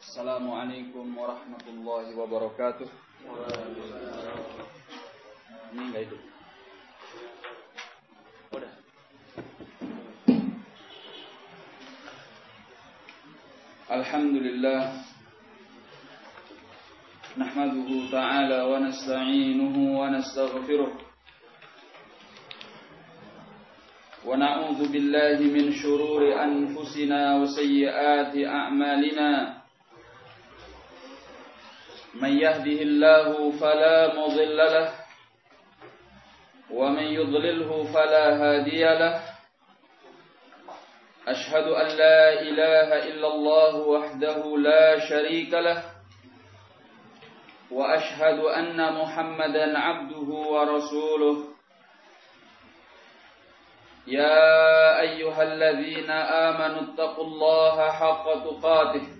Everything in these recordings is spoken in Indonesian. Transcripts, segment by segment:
السلام عليكم ورحمة الله وبركاته مين جاي الحمد لله نحمده تعالى ونستعينه ونستغفره ونعوذ بالله من شرور أنفسنا وسيئات أعمالنا من يهده الله فلا مضل له ومن يضلله فلا هادي له. أشهد أن لا إله إلا الله وحده لا شريك له وأشهد أن محمدا عبده ورسوله. يا أيها الذين آمنوا اتقوا الله حق تقاته.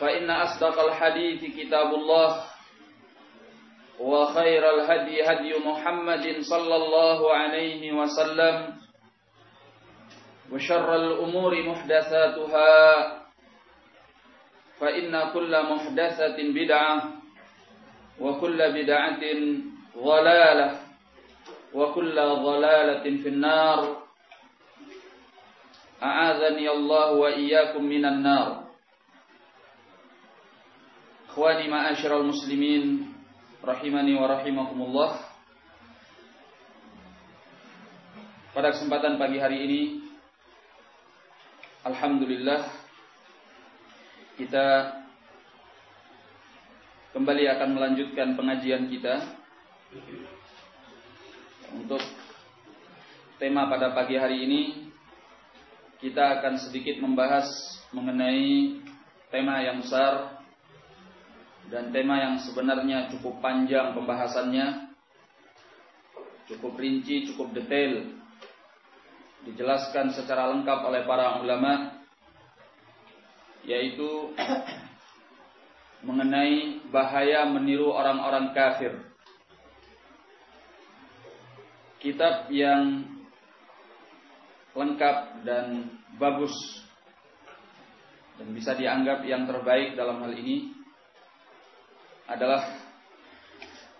فإن أصدق الحديث كتاب الله وخير الهدي هدي محمد صلى الله عليه وسلم وشر الأمور محدثاتها فإن كل محدثة بدعة وكل بدعة ضلالة وكل ضلالة في النار. أعاذني الله وإياكم من النار. Ikhwani ma'asyiral muslimin rahimani wa rahimakumullah. Pada kesempatan pagi hari ini alhamdulillah kita kembali akan melanjutkan pengajian kita untuk tema pada pagi hari ini kita akan sedikit membahas mengenai tema yang besar dan tema yang sebenarnya cukup panjang pembahasannya, cukup rinci, cukup detail, dijelaskan secara lengkap oleh para ulama, yaitu mengenai bahaya meniru orang-orang kafir. Kitab yang lengkap dan bagus dan bisa dianggap yang terbaik dalam hal ini adalah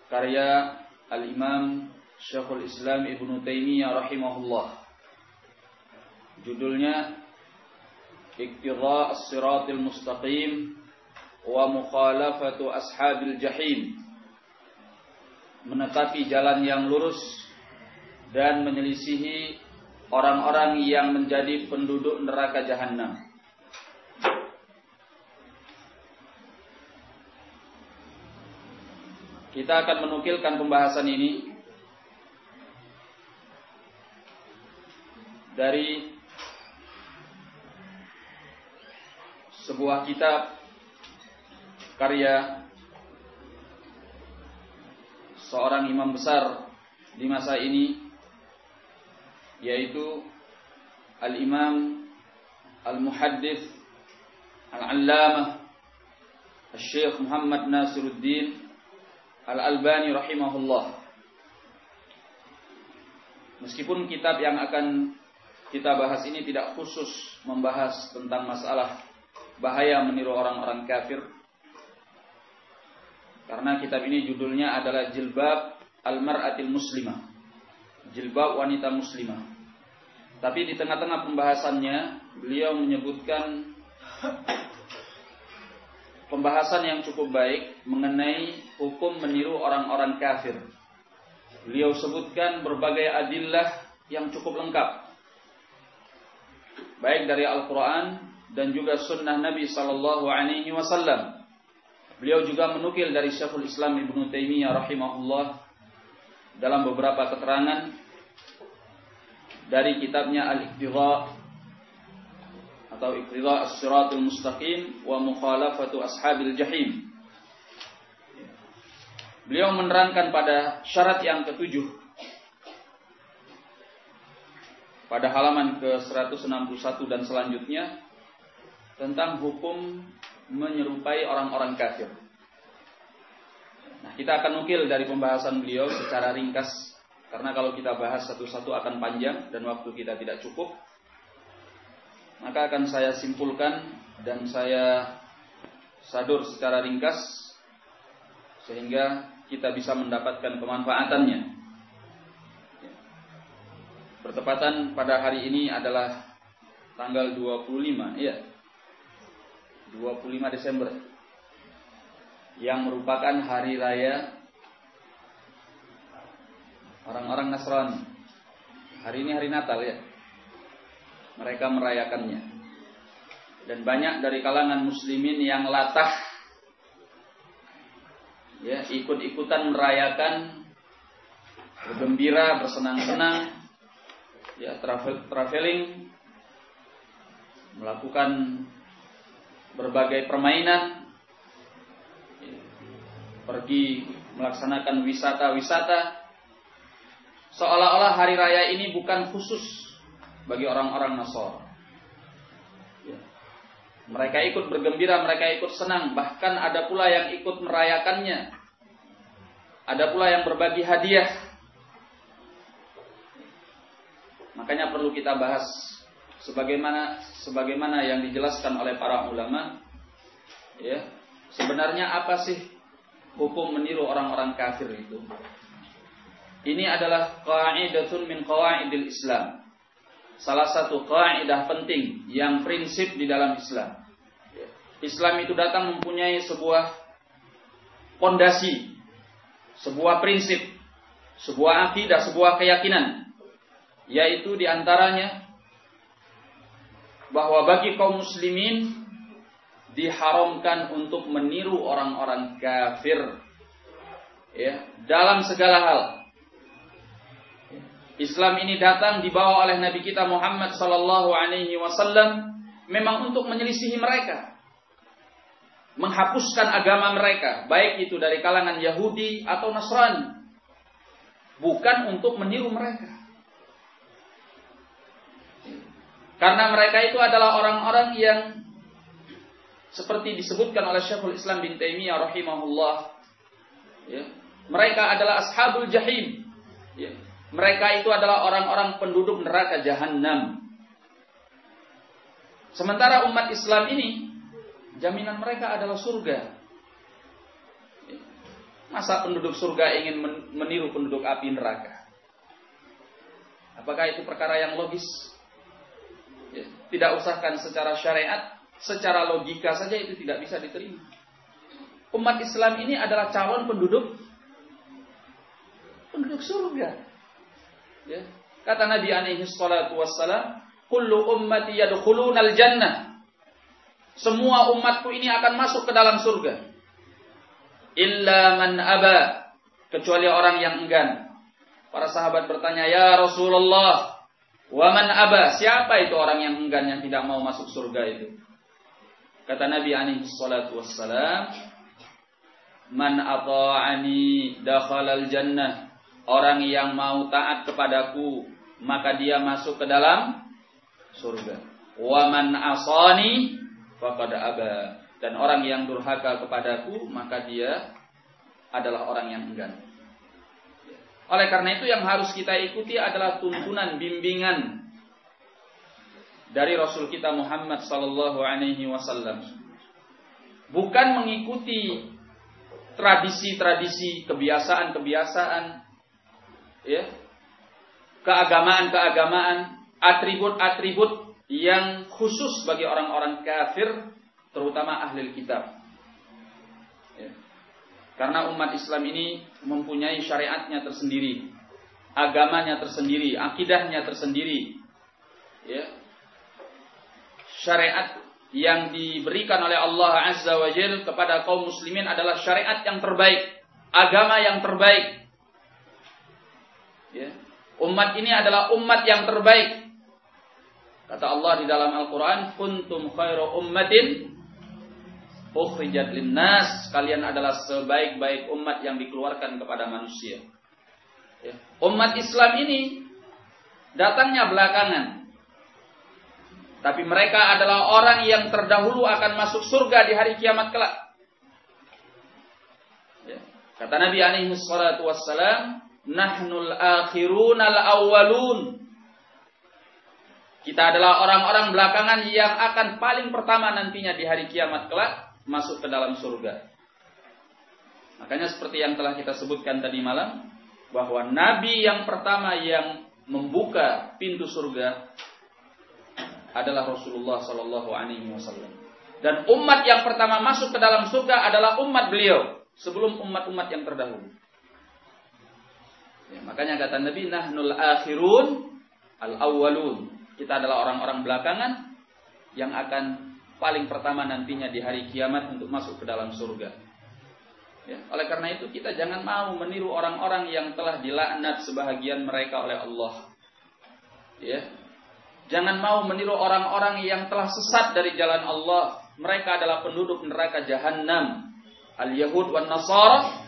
karya Al-Imam Syekhul Islam Ibnu Taimiyah rahimahullah. Judulnya Iqtidha As-Siratil Mustaqim wa Mukhalafatu Ashabil Jahim. Menetapi jalan yang lurus dan menyelisihi orang-orang yang menjadi penduduk neraka jahanam. Kita akan menukilkan pembahasan ini dari sebuah kitab karya seorang imam besar di masa ini yaitu Al-Imam Al-Muhaddith Al-Allamah Al-Syekh Muhammad Nasiruddin Al-Albani rahimahullah. Meskipun kitab yang akan kita bahas ini tidak khusus membahas tentang masalah bahaya meniru orang-orang kafir Karena kitab ini judulnya adalah Jilbab Al-Mar'atil Muslimah. Jilbab wanita muslimah. Tapi di tengah-tengah pembahasannya beliau menyebutkan pembahasan yang cukup baik mengenai hukum meniru orang-orang kafir. Beliau sebutkan berbagai adillah yang cukup lengkap. Baik dari Al-Quran dan juga sunnah Nabi Sallallahu Alaihi Wasallam. Beliau juga menukil dari Syekhul Islam Ibnu Taimiyah rahimahullah dalam beberapa keterangan dari kitabnya Al-Iqtidha atau iqtida as-siratul mustaqim wa mukhalafatu ashabil jahim. Beliau menerangkan pada syarat yang ketujuh pada halaman ke-161 dan selanjutnya tentang hukum menyerupai orang-orang kafir. Nah, kita akan nukil dari pembahasan beliau secara ringkas karena kalau kita bahas satu-satu akan panjang dan waktu kita tidak cukup. Maka akan saya simpulkan dan saya sadur secara ringkas sehingga kita bisa mendapatkan kemanfaatannya. Bertepatan pada hari ini adalah tanggal 25, ya. 25 Desember. Yang merupakan hari raya orang-orang Nasrani. Hari ini hari Natal ya. Mereka merayakannya. Dan banyak dari kalangan muslimin yang latah ya ikut-ikutan merayakan bergembira bersenang-senang. Ya travel traveling melakukan berbagai permainan. Ya, pergi melaksanakan wisata-wisata. Seolah-olah hari raya ini bukan khusus bagi orang-orang Nasor. Mereka ikut bergembira, mereka ikut senang, bahkan ada pula yang ikut merayakannya. Ada pula yang berbagi hadiah. Makanya perlu kita bahas sebagaimana sebagaimana yang dijelaskan oleh para ulama ya. Sebenarnya apa sih hukum meniru orang-orang kafir itu? Ini adalah qaidatun min qawaidil Islam salah satu kaidah penting yang prinsip di dalam Islam. Islam itu datang mempunyai sebuah pondasi, sebuah prinsip, sebuah akidah, sebuah keyakinan, yaitu di antaranya bahwa bagi kaum muslimin diharamkan untuk meniru orang-orang kafir ya dalam segala hal Islam ini datang dibawa oleh Nabi kita Muhammad sallallahu alaihi wasallam memang untuk menyelisihi mereka. Menghapuskan agama mereka, baik itu dari kalangan Yahudi atau Nasrani. Bukan untuk meniru mereka. Karena mereka itu adalah orang-orang yang seperti disebutkan oleh Syekhul Islam bin Taimiyah rahimahullah. Ya, mereka adalah ashabul jahim. Ya, mereka itu adalah orang-orang penduduk neraka jahanam. Sementara umat Islam ini jaminan mereka adalah surga. Masa penduduk surga ingin meniru penduduk api neraka? Apakah itu perkara yang logis? Ya, tidak usahkan secara syariat, secara logika saja itu tidak bisa diterima. Umat Islam ini adalah calon penduduk penduduk surga. Ya. Kata Nabi alaihi salatu wassalam, "Kullu ummati yadkhuluna al-jannah." Semua umatku ini akan masuk ke dalam surga. Illa man aba, kecuali orang yang enggan. Para sahabat bertanya, "Ya Rasulullah, wa man aba?" Siapa itu orang yang enggan yang tidak mau masuk surga itu? Kata Nabi alaihi salatu wassalam, "Man ata'ani dakhala al-jannah." Orang yang mau taat kepadaku, maka dia masuk ke dalam surga. Wa man asani faqad aba. Dan orang yang durhaka kepadaku, maka dia adalah orang yang enggan. Oleh karena itu yang harus kita ikuti adalah tuntunan bimbingan dari Rasul kita Muhammad sallallahu alaihi wasallam. Bukan mengikuti tradisi-tradisi, kebiasaan-kebiasaan ya keagamaan-keagamaan, atribut-atribut yang khusus bagi orang-orang kafir, terutama ahli kitab. Ya. Karena umat Islam ini mempunyai syariatnya tersendiri, agamanya tersendiri, akidahnya tersendiri. Ya. Syariat yang diberikan oleh Allah Azza wa Jal kepada kaum muslimin adalah syariat yang terbaik, agama yang terbaik. Umat ini adalah umat yang terbaik. Kata Allah di dalam Al-Quran, Kuntum khairu ummatin ukhrijat linnas. Kalian adalah sebaik-baik umat yang dikeluarkan kepada manusia. Ya. Umat Islam ini datangnya belakangan. Tapi mereka adalah orang yang terdahulu akan masuk surga di hari kiamat kelak. Ya. Kata Nabi alaihi wassalam, Nahnul akhirun al awwalun. Kita adalah orang-orang belakangan yang akan paling pertama nantinya di hari kiamat kelak masuk ke dalam surga. Makanya seperti yang telah kita sebutkan tadi malam, bahwa nabi yang pertama yang membuka pintu surga adalah Rasulullah Sallallahu Alaihi Wasallam. Dan umat yang pertama masuk ke dalam surga adalah umat beliau sebelum umat-umat yang terdahulu. Ya, makanya kata Nabi, Nahnul akhirun al awwalun. Kita adalah orang-orang belakangan yang akan paling pertama nantinya di hari kiamat untuk masuk ke dalam surga. Ya, oleh karena itu kita jangan mau meniru orang-orang yang telah dilaknat sebahagian mereka oleh Allah. Ya. Jangan mau meniru orang-orang yang telah sesat dari jalan Allah. Mereka adalah penduduk neraka jahanam. Al-Yahud wan Nasara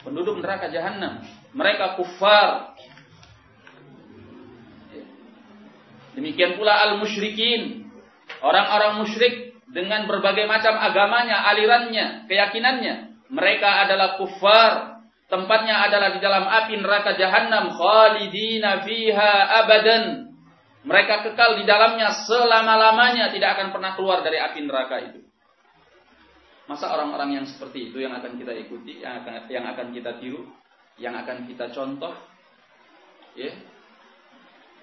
penduduk neraka jahanam. Mereka kufar. Demikian pula al-musyrikin. Orang-orang musyrik dengan berbagai macam agamanya, alirannya, keyakinannya mereka adalah kufar. Tempatnya adalah di dalam api neraka jahanam khalidina fiha abadan. Mereka kekal di dalamnya selama-lamanya tidak akan pernah keluar dari api neraka itu. Masa orang-orang yang seperti itu yang akan kita ikuti, yang akan yang akan kita tiru, yang akan kita contoh? Ya.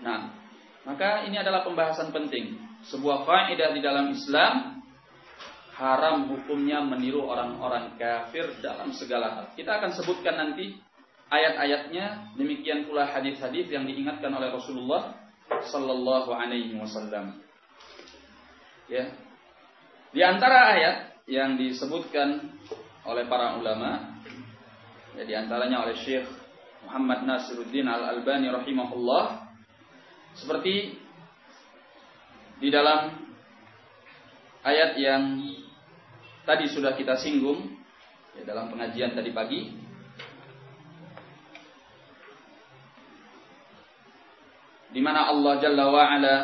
Nah, maka ini adalah pembahasan penting. Sebuah kaidah di dalam Islam haram hukumnya meniru orang-orang kafir dalam segala hal. Kita akan sebutkan nanti ayat-ayatnya, demikian pula hadis-hadis yang diingatkan oleh Rasulullah sallallahu alaihi wasallam. Ya. Di antara ayat yang disebutkan oleh para ulama, ya di antaranya oleh Syekh Muhammad Nasiruddin Al-Albani rahimahullah seperti di dalam ayat yang tadi sudah kita singgung ya, dalam pengajian tadi pagi. Di mana Allah Jalla wa Ala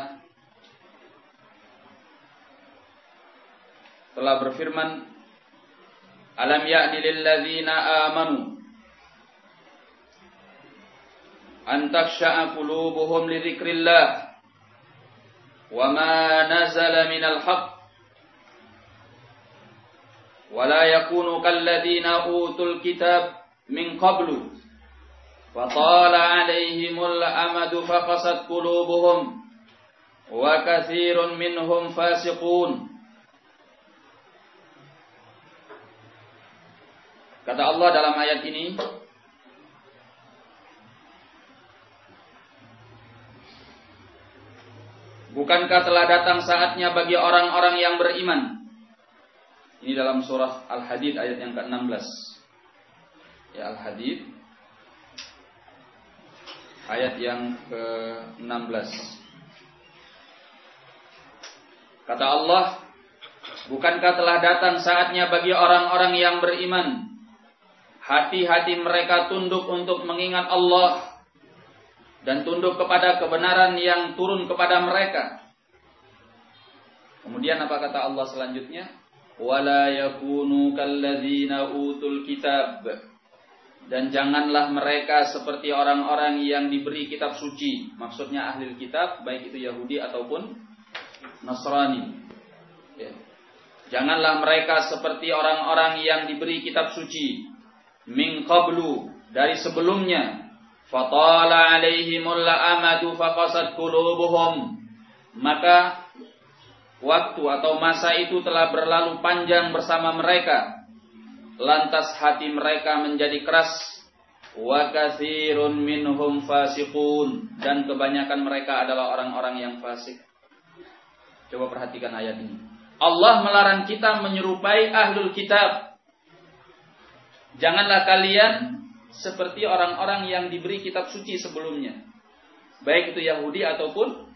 telah berfirman Alam ya'ni lil ladzina amanu an takhsha'a qulubuhum li dzikrillah wa ma nazala minal haqq ولا يكونوا كالذين أوتوا الكتاب من قبل فطال عليهم الأمد فقست قلوبهم وكثير منهم فاسقون Kata Allah dalam ayat ini Bukankah telah datang saatnya bagi orang-orang yang beriman ini dalam surah Al-Hadid ayat yang ke-16. Ya Al-Hadid ayat yang ke-16. Kata Allah, bukankah telah datang saatnya bagi orang-orang yang beriman hati-hati mereka tunduk untuk mengingat Allah dan tunduk kepada kebenaran yang turun kepada mereka. Kemudian apa kata Allah selanjutnya? wala yakunu kalladzina utul kitab dan janganlah mereka seperti orang-orang yang diberi kitab suci maksudnya ahli kitab baik itu Yahudi ataupun Nasrani ya. janganlah mereka seperti orang-orang yang diberi kitab suci min dari sebelumnya fatala alaihimul amadu faqasat qulubuhum maka waktu atau masa itu telah berlalu panjang bersama mereka. Lantas hati mereka menjadi keras. Wa kathirun minhum fasiqun. Dan kebanyakan mereka adalah orang-orang yang fasik. Coba perhatikan ayat ini. Allah melarang kita menyerupai ahlul kitab. Janganlah kalian seperti orang-orang yang diberi kitab suci sebelumnya. Baik itu Yahudi ataupun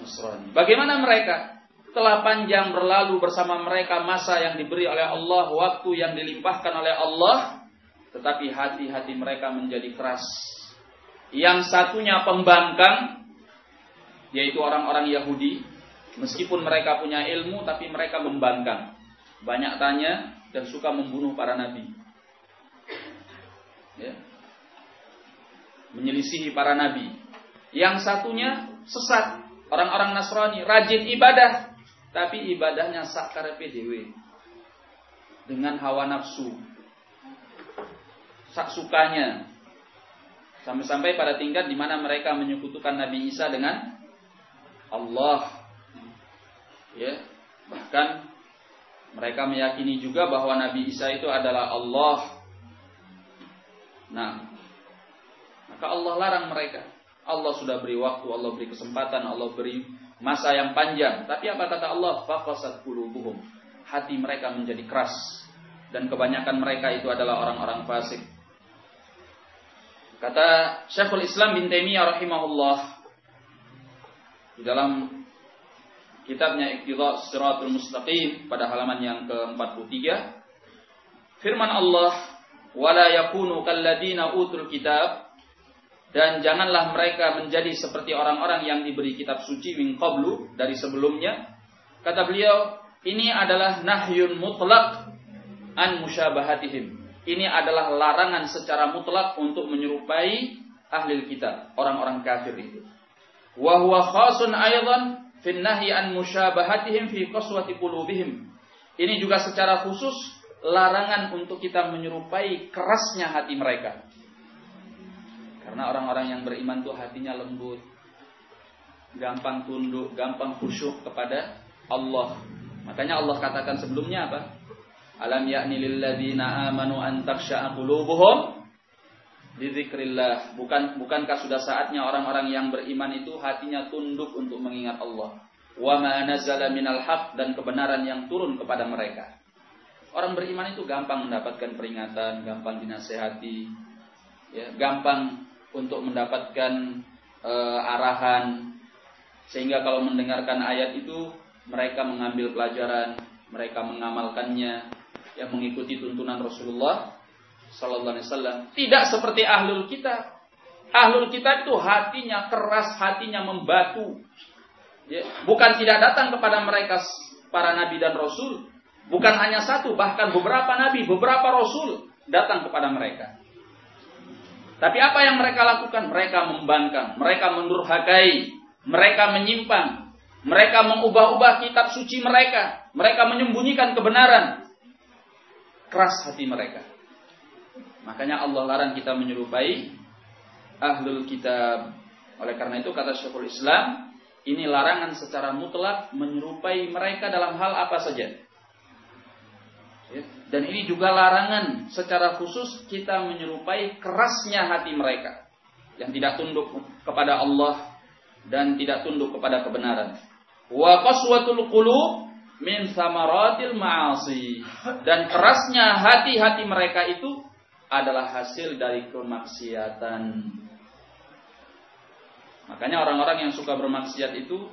Nasrani. Bagaimana mereka? Telah panjang berlalu bersama mereka masa yang diberi oleh Allah, waktu yang dilimpahkan oleh Allah, tetapi hati-hati mereka menjadi keras. Yang satunya pembangkang, yaitu orang-orang Yahudi, meskipun mereka punya ilmu, tapi mereka membangkang. Banyak tanya dan suka membunuh para nabi. Ya. Menyelisihi para nabi. Yang satunya sesat, orang-orang Nasrani, rajin ibadah, tapi ibadahnya sakar PDW dengan hawa nafsu. Sak sukanya. Sampai-sampai pada tingkat di mana mereka menyekutukan Nabi Isa dengan Allah. Ya. Bahkan mereka meyakini juga bahwa Nabi Isa itu adalah Allah nah maka Allah larang mereka Allah sudah beri waktu Allah beri kesempatan Allah beri masa yang panjang. Tapi apa kata Allah? Faqasat qulubuhum. Hati mereka menjadi keras dan kebanyakan mereka itu adalah orang-orang fasik. Kata Syekhul Islam bin Taimiyah rahimahullah di dalam kitabnya Iqtidha Siratul Mustaqim pada halaman yang ke-43 firman Allah wala yakunu kalladina utul kitab dan janganlah mereka menjadi seperti orang-orang yang diberi kitab suci min qablu dari sebelumnya. Kata beliau, ini adalah nahyun mutlak an musyabahatihim. Ini adalah larangan secara mutlak untuk menyerupai ahli kitab, orang-orang kafir itu. Wa huwa khasun aidan fi nahyi an musyabahatihim fi qaswati qulubihim. Ini juga secara khusus larangan untuk kita menyerupai kerasnya hati mereka karena orang-orang yang beriman itu hatinya lembut, gampang tunduk, gampang khusyuk kepada Allah. Makanya Allah katakan sebelumnya apa? Alam yakni lilladzina amanu an takhsha'a qulubuhum. Bukan bukankah sudah saatnya orang-orang yang beriman itu hatinya tunduk untuk mengingat Allah. Wa ma nazala minal haq dan kebenaran yang turun kepada mereka. Orang beriman itu gampang mendapatkan peringatan, gampang dinasehati, ya, gampang untuk mendapatkan e, arahan sehingga kalau mendengarkan ayat itu mereka mengambil pelajaran, mereka mengamalkannya, yang mengikuti tuntunan Rasulullah Sallallahu Alaihi Wasallam. Tidak seperti ahlul kita. Ahlul kita itu hatinya keras, hatinya membatu. Ya, bukan tidak datang kepada mereka para nabi dan rasul, bukan hanya satu, bahkan beberapa nabi, beberapa rasul datang kepada mereka. Tapi apa yang mereka lakukan? Mereka membangkang, mereka mendurhakai, mereka menyimpang, mereka mengubah-ubah kitab suci mereka, mereka menyembunyikan kebenaran. Keras hati mereka. Makanya Allah larang kita menyerupai ahlul kitab. Oleh karena itu kata Syekhul Islam, ini larangan secara mutlak menyerupai mereka dalam hal apa saja. Dan ini juga larangan secara khusus kita menyerupai kerasnya hati mereka yang tidak tunduk kepada Allah dan tidak tunduk kepada kebenaran. Wa qaswatul qulub min samaratil ma'asi. Dan kerasnya hati-hati mereka itu adalah hasil dari kemaksiatan. Makanya orang-orang yang suka bermaksiat itu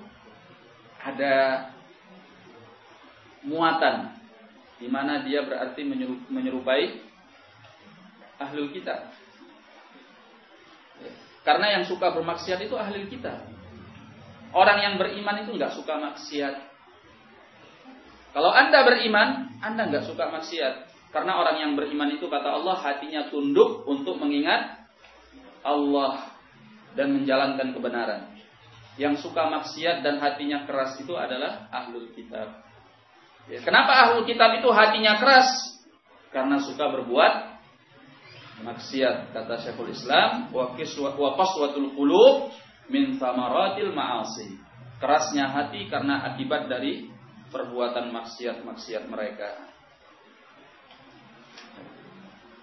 ada muatan di mana dia berarti menyerupai ahlul kita. Karena yang suka bermaksiat itu ahlul kita. Orang yang beriman itu nggak suka maksiat. Kalau anda beriman, anda nggak suka maksiat. Karena orang yang beriman itu kata Allah hatinya tunduk untuk mengingat Allah dan menjalankan kebenaran. Yang suka maksiat dan hatinya keras itu adalah ahlul kitab. Ya, kenapa ahlu kitab itu hatinya keras? Karena suka berbuat maksiat kata Syekhul Islam wa qaswatul qulub min thamaratil ma'asi. Kerasnya hati karena akibat dari perbuatan maksiat-maksiat mereka.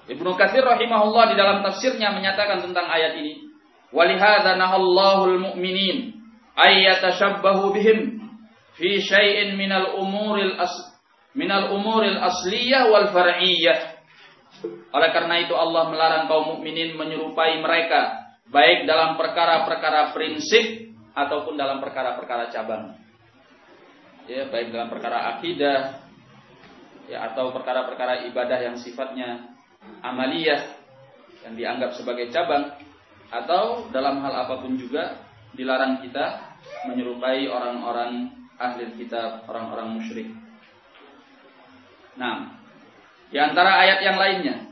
Ibnu Katsir rahimahullah di dalam tafsirnya menyatakan tentang ayat ini, "Walihadza nahallahu al-mu'minin ay yatashabbahu bihim fi syai'in minal umuril as minal umuril asliyah wal far'iyyah. Oleh karena itu Allah melarang kaum mukminin menyerupai mereka baik dalam perkara-perkara prinsip ataupun dalam perkara-perkara cabang. Ya, baik dalam perkara akidah ya atau perkara-perkara ibadah yang sifatnya amaliyah yang dianggap sebagai cabang atau dalam hal apa pun juga dilarang kita menyerupai orang-orang ahli kitab, orang-orang musyrik. Nah, di antara ayat yang lainnya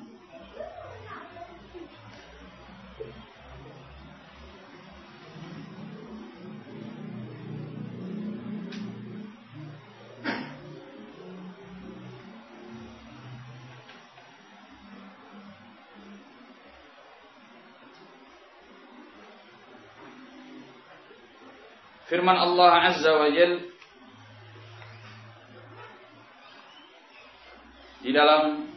Firman Allah Azza wa Jalla di dalam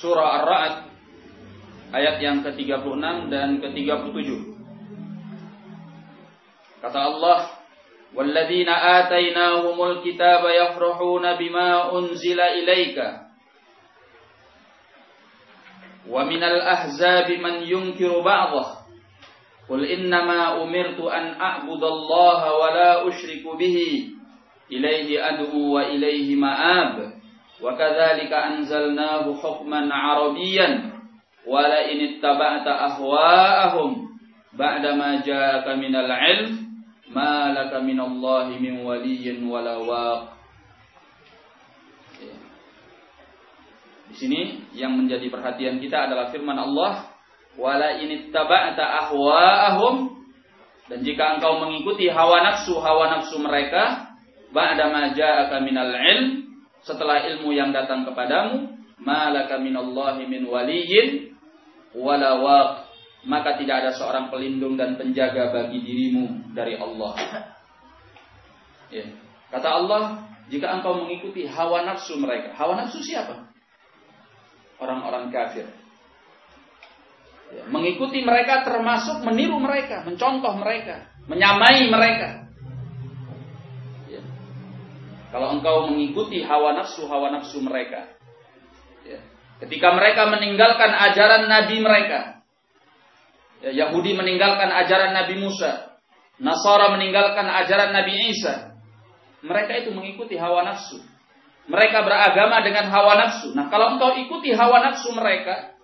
surah Ar-Ra'd ayat yang ke-36 dan ke-37. Kata Allah, "Walladzina atainahumul kitaba yafrahuna bima unzila ilaika." Wa minal ahzabi man yunkiru ba'dahu. Qul innama umirtu an a'budallaha wa la usyriku bihi ma'ab. Wa kadzalika anzalnahu hukman arabiyyan wa la in ittaba'ta ahwa'ahum ba'da ma ja'aka minal ilm ma laka minallahi min waliyyin wala waq. Di sini yang menjadi perhatian kita adalah firman Allah wala in ittaba'ta ahwa'ahum. Dan jika engkau mengikuti hawa nafsu hawa nafsu mereka ba'da ma ja'aka minal ilm setelah ilmu yang datang kepadamu malaka minallahi min waliyyin wala maka tidak ada seorang pelindung dan penjaga bagi dirimu dari Allah. Ya. kata Allah jika engkau mengikuti hawa nafsu mereka hawa nafsu siapa? Orang-orang kafir. Ya. mengikuti mereka termasuk meniru mereka mencontoh mereka menyamai mereka kalau engkau mengikuti hawa nafsu hawa nafsu mereka. Ya. Ketika mereka meninggalkan ajaran Nabi mereka, ya, Yahudi meninggalkan ajaran Nabi Musa, Nasara meninggalkan ajaran Nabi Isa, mereka itu mengikuti hawa nafsu. Mereka beragama dengan hawa nafsu. Nah, kalau engkau ikuti hawa nafsu mereka,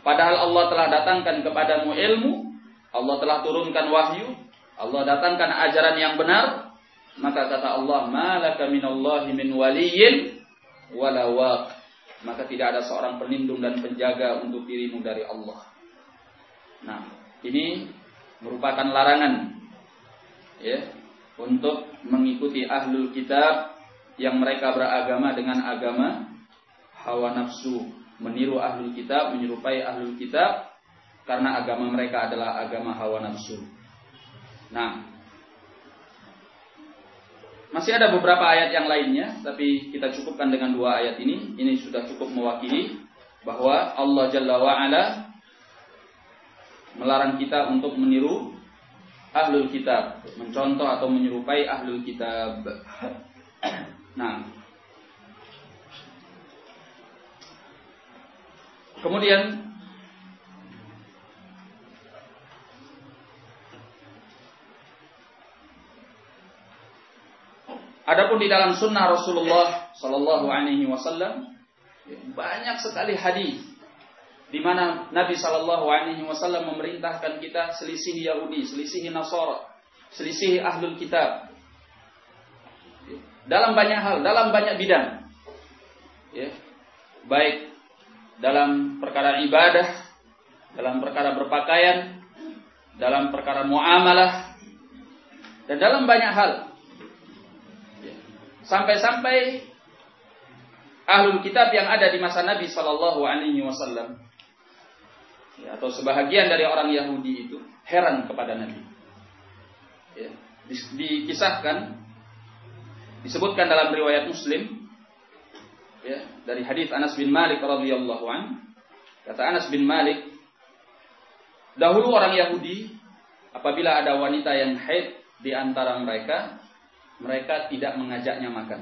padahal Allah telah datangkan kepadamu ilmu, Allah telah turunkan wahyu, Allah datangkan ajaran yang benar, maka kata Allah, "Malaka minallahi min waliyyin wala waq." Maka tidak ada seorang pelindung dan penjaga untuk dirimu dari Allah. Nah, ini merupakan larangan ya untuk mengikuti ahlul kitab yang mereka beragama dengan agama hawa nafsu, meniru ahlul kitab, menyerupai ahlul kitab karena agama mereka adalah agama hawa nafsu. Nah, masih ada beberapa ayat yang lainnya, tapi kita cukupkan dengan dua ayat ini. Ini sudah cukup mewakili bahwa Allah Jalla wa'ala melarang kita untuk meniru ahlul kitab, mencontoh atau menyerupai ahlul kitab. Nah, kemudian Adapun di dalam sunnah Rasulullah Sallallahu Alaihi Wasallam banyak sekali hadis di mana Nabi Sallallahu Alaihi Wasallam memerintahkan kita selisih Yahudi, selisih Nasara, selisih ahlul kitab. Dalam banyak hal, dalam banyak bidang, ya, baik dalam perkara ibadah, dalam perkara berpakaian, dalam perkara muamalah, dan dalam banyak hal Sampai-sampai ahlul kitab yang ada di masa Nabi Shallallahu Alaihi Wasallam ya, atau sebahagian dari orang Yahudi itu heran kepada Nabi. Ya, dikisahkan, disebutkan dalam riwayat Muslim ya, dari hadis Anas bin Malik radhiyallahu an kata Anas bin Malik dahulu orang Yahudi apabila ada wanita yang haid di antara mereka mereka tidak mengajaknya makan.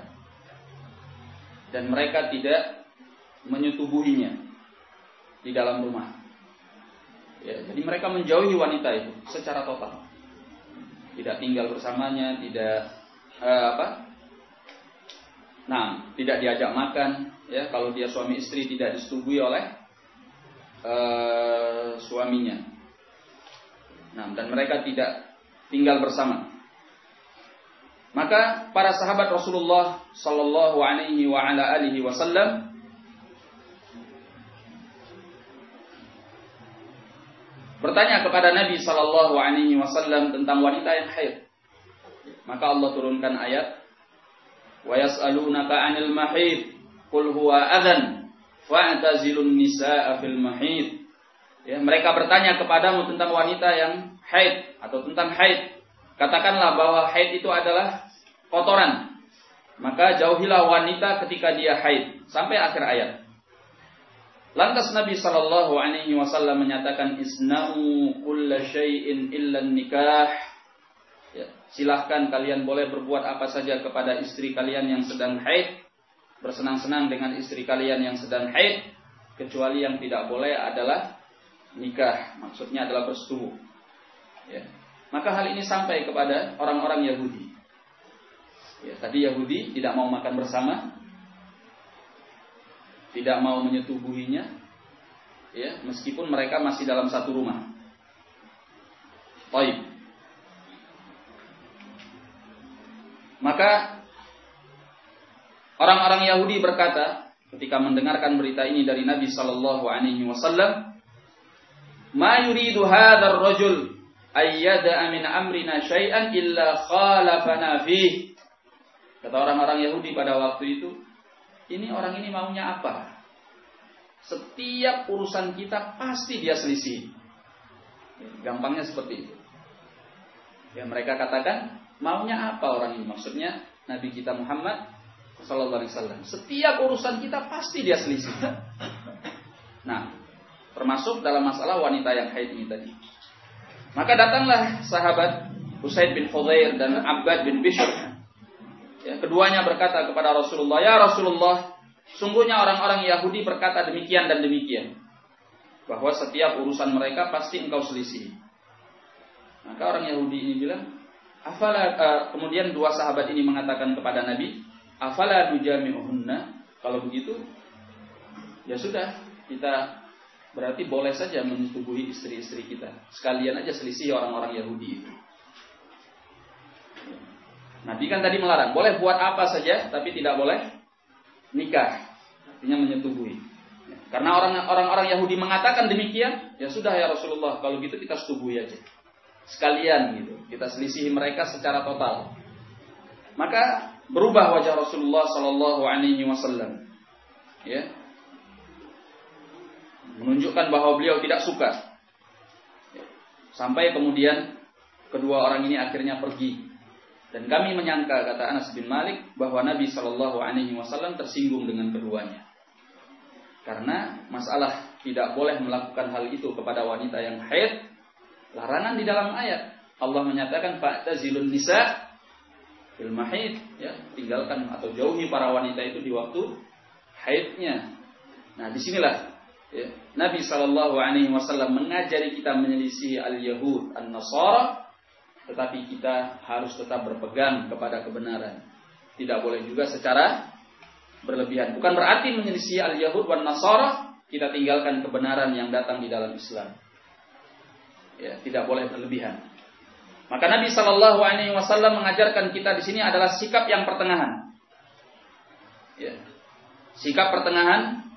Dan mereka tidak menyetubuhinya di dalam rumah. Ya, jadi mereka menjauhi wanita itu secara total. Tidak tinggal bersamanya, tidak uh, apa? Nah, tidak diajak makan, ya kalau dia suami istri tidak disetujui oleh uh, suaminya. Nah, dan mereka tidak tinggal bersama. Maka para sahabat Rasulullah sallallahu alaihi wa ala alihi wasallam bertanya kepada Nabi Shallallahu Alaihi Wasallam tentang wanita yang haid. Maka Allah turunkan ayat, wa yas'alunaka 'anil mahid, qul huwa adhan, fa'tazilun nisaa fil mahid. Ya, mereka bertanya kepadamu tentang wanita yang haid atau tentang haid. Katakanlah bahwa haid itu adalah kotoran. Maka jauhilah wanita ketika dia haid sampai akhir ayat. Lantas Nabi Shallallahu Alaihi Wasallam menyatakan isna'u kulla syai'in illa nikah. Ya, silahkan kalian boleh berbuat apa saja kepada istri kalian yang sedang haid, bersenang-senang dengan istri kalian yang sedang haid, kecuali yang tidak boleh adalah nikah. Maksudnya adalah bersetubuh. Ya. Maka hal ini sampai kepada orang-orang Yahudi. Ya, tadi Yahudi tidak mau makan bersama, tidak mau menyetubuhinya ya meskipun mereka masih dalam satu rumah. Baik. Maka orang-orang Yahudi berkata ketika mendengarkan berita ini dari Nabi sallallahu alaihi wasallam, "Ma yuridu hadzal rajul ayyada min amrina syai'an illa khalafana fih." Kata orang-orang Yahudi pada waktu itu, ini orang ini maunya apa? Setiap urusan kita pasti dia selisih. Gampangnya seperti itu. Ya mereka katakan maunya apa orang ini? Maksudnya Nabi kita Muhammad Sallallahu Alaihi Wasallam. Setiap urusan kita pasti dia selisih. Nah, termasuk dalam masalah wanita yang haid ini tadi. Maka datanglah sahabat Usaid bin Khudair dan Abbad bin Bishr Ya, keduanya berkata kepada Rasulullah, "Ya Rasulullah, sungguhnya orang-orang Yahudi berkata demikian dan demikian, bahwa setiap urusan mereka pasti engkau selisih." Maka orang Yahudi ini bilang, "Afala uh, kemudian dua sahabat ini mengatakan kepada Nabi, "Afala nujami'uhunna?" Kalau begitu, ya sudah, kita berarti boleh saja menyetubuhi istri-istri kita. Sekalian aja selisih orang-orang Yahudi itu. Nabi kan tadi melarang, boleh buat apa saja, tapi tidak boleh nikah. Artinya menyetubuhi. Karena orang-orang Yahudi mengatakan demikian, ya sudah ya Rasulullah, kalau gitu kita setubuhi aja. Sekalian gitu, kita selisihi mereka secara total. Maka berubah wajah Rasulullah Sallallahu Alaihi Wasallam, ya, menunjukkan bahwa beliau tidak suka. Sampai kemudian kedua orang ini akhirnya pergi dan kami menyangka kata Anas bin Malik bahwa Nabi Shallallahu Alaihi Wasallam tersinggung dengan keduanya. Karena masalah tidak boleh melakukan hal itu kepada wanita yang haid, larangan di dalam ayat. Allah menyatakan fa'tazilun nisa fil mahid, ya, tinggalkan atau jauhi para wanita itu di waktu haidnya. Nah, di sinilah ya, Nabi Shallallahu Alaihi Wasallam mengajari kita menyelisih al Yahud, an Nasara tetapi kita harus tetap berpegang kepada kebenaran. Tidak boleh juga secara berlebihan. Bukan berarti menyelisih al-Yahud wan Nasara kita tinggalkan kebenaran yang datang di dalam Islam. Ya, tidak boleh berlebihan. Maka Nabi Shallallahu Alaihi Wasallam mengajarkan kita di sini adalah sikap yang pertengahan. Ya. Sikap pertengahan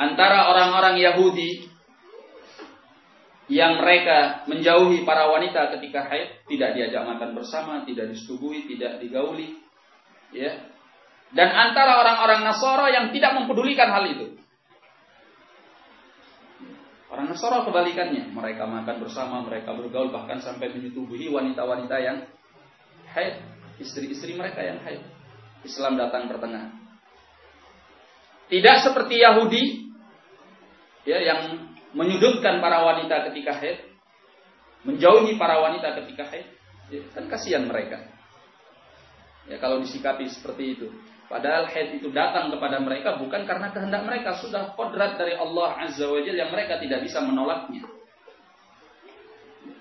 antara orang-orang Yahudi yang mereka menjauhi para wanita ketika haid, tidak diajak makan bersama, tidak disetubuhi, tidak digauli, ya. Dan antara orang-orang Nasoro yang tidak mempedulikan hal itu. Orang Nasoro kebalikannya, mereka makan bersama, mereka bergaul bahkan sampai menyetubuhi wanita-wanita yang haid, istri-istri mereka yang haid. Islam datang pertengahan. Tidak seperti Yahudi ya yang menyudutkan para wanita ketika haid, menjauhi para wanita ketika haid, ya, kan kasihan mereka. Ya kalau disikapi seperti itu. Padahal haid itu datang kepada mereka bukan karena kehendak mereka, sudah kodrat dari Allah Azza wa Jalla yang mereka tidak bisa menolaknya.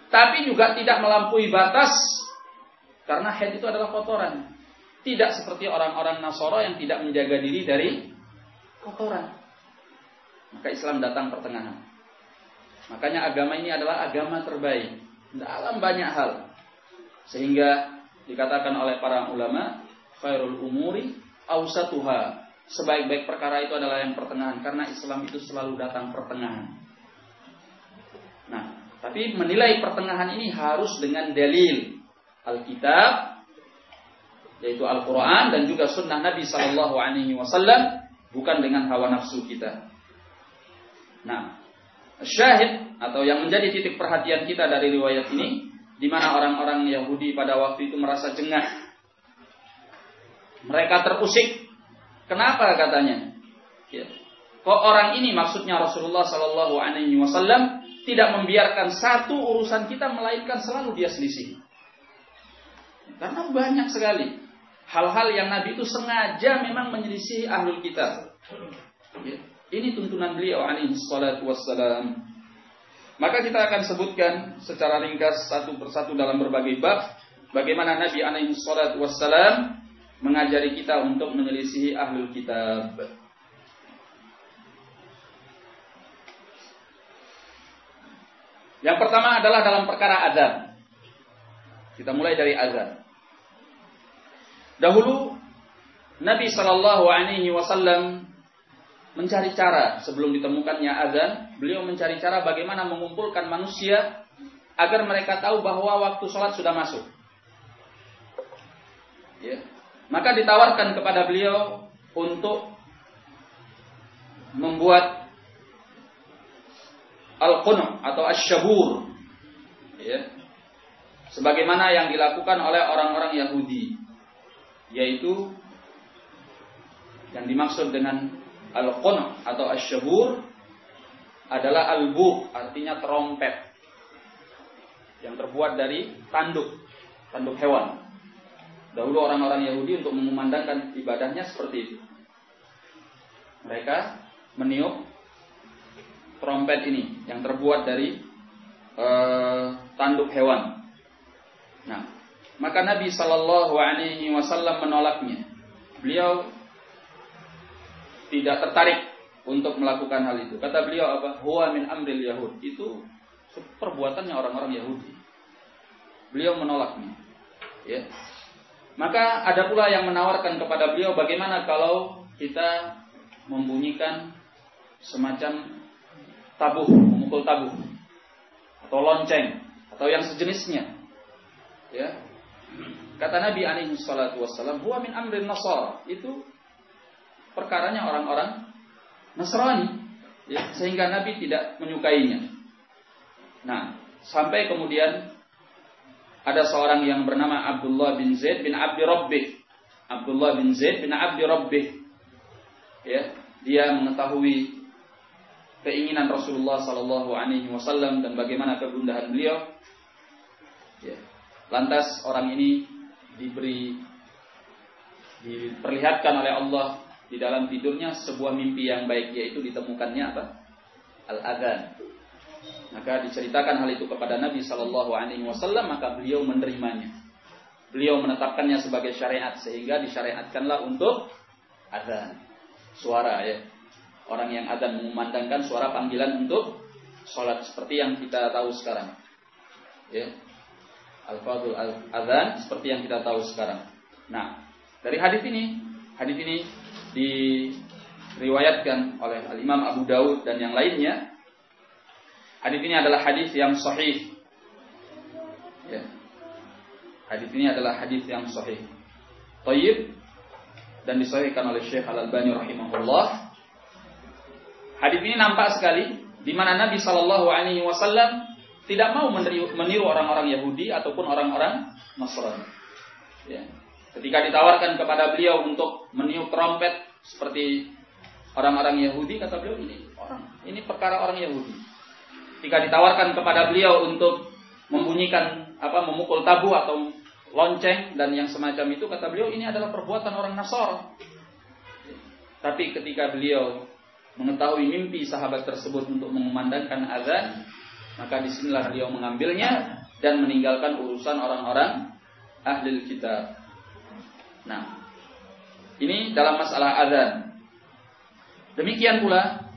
Tapi juga tidak melampaui batas karena haid itu adalah kotoran. Tidak seperti orang-orang Nasoro yang tidak menjaga diri dari kotoran. Maka Islam datang pertengahan. Makanya agama ini adalah agama terbaik dalam banyak hal. Sehingga dikatakan oleh para ulama, khairul umuri ausatuha. Sebaik-baik perkara itu adalah yang pertengahan karena Islam itu selalu datang pertengahan. Nah, tapi menilai pertengahan ini harus dengan dalil Alkitab yaitu Al-Qur'an dan juga sunnah Nabi sallallahu alaihi wasallam bukan dengan hawa nafsu kita. Nah, syahid atau yang menjadi titik perhatian kita dari riwayat ini di mana orang-orang Yahudi pada waktu itu merasa jengah. Mereka terusik Kenapa katanya? Ya. Kok orang ini maksudnya Rasulullah Sallallahu Alaihi Wasallam tidak membiarkan satu urusan kita melainkan selalu dia selisih. Karena banyak sekali hal-hal yang Nabi itu sengaja memang menyelisih ahlul kitab. Ya. Ini tuntunan beliau alaihi salatu wassalam. Maka kita akan sebutkan secara ringkas satu persatu dalam berbagai bab bagaimana Nabi alaihi salatu wassalam mengajari kita untuk menyelisihi ahlul kitab. Yang pertama adalah dalam perkara azan. Kita mulai dari azan. Dahulu Nabi Shallallahu Alaihi Wasallam mencari cara sebelum ditemukannya azan. Beliau mencari cara bagaimana mengumpulkan manusia agar mereka tahu bahwa waktu sholat sudah masuk. Ya. Maka ditawarkan kepada beliau untuk membuat al-qunu atau asyabur ya. Sebagaimana yang dilakukan oleh orang-orang Yahudi yaitu yang dimaksud dengan al-qunu atau asyabur adalah albu artinya trompet yang terbuat dari tanduk tanduk hewan Dahulu orang-orang Yahudi untuk mengumandangkan ibadahnya seperti itu. Mereka meniup trompet ini yang terbuat dari uh, tanduk hewan. Nah, maka Nabi Shallallahu Alaihi Wasallam menolaknya. Beliau tidak tertarik untuk melakukan hal itu. Kata beliau apa? Huwa min amril Yahud. Itu perbuatannya orang-orang Yahudi. Beliau menolaknya. Ya. Maka ada pula yang menawarkan kepada beliau bagaimana kalau kita membunyikan semacam tabuh, memukul tabuh atau lonceng atau yang sejenisnya. Ya. Kata Nabi alaihi salatu wassalam, "Huwa min amrin nasar." Itu perkaranya orang-orang Nasrani, ya, sehingga Nabi tidak menyukainya. Nah, sampai kemudian ada seorang yang bernama Abdullah bin Zaid bin Abdi Rabbih. Abdullah bin Zaid bin Abdi Rabbih. Ya, dia mengetahui keinginan Rasulullah Sallallahu Alaihi Wasallam dan bagaimana kegundahan beliau. Ya. Lantas orang ini diberi diperlihatkan oleh Allah di dalam tidurnya sebuah mimpi yang baik yaitu ditemukannya apa? Al-adzan. Maka diceritakan hal itu kepada Nabi Shallallahu Alaihi Wasallam, maka beliau menerimanya. Beliau menetapkannya sebagai syariat sehingga disyariatkanlah untuk adzan suara ya. Orang yang adzan mengumandangkan suara panggilan untuk sholat seperti yang kita tahu sekarang. Ya. Al-Fadul Adzan seperti yang kita tahu sekarang. Nah, dari hadis ini, hadis ini diriwayatkan oleh Al Imam Abu Daud dan yang lainnya Hadis ini adalah hadis yang sahih. Ya. Hadis ini adalah hadis yang sahih. Tayyib dan disahihkan oleh Syekh Al Albani rahimahullah. Hadis ini nampak sekali di mana Nabi Shallallahu Alaihi Wasallam tidak mau meniru orang-orang Yahudi ataupun orang-orang Nasrani. Ya. Ketika ditawarkan kepada beliau untuk meniup trompet seperti orang-orang Yahudi, kata beliau ini orang, ini perkara orang Yahudi jika ditawarkan kepada beliau untuk membunyikan apa memukul tabu atau lonceng dan yang semacam itu kata beliau ini adalah perbuatan orang Nasor Tapi ketika beliau mengetahui mimpi sahabat tersebut untuk mengumandangkan azan, maka di sinilah beliau mengambilnya dan meninggalkan urusan orang-orang ahli kitab. Nah, ini dalam masalah azan. Demikian pula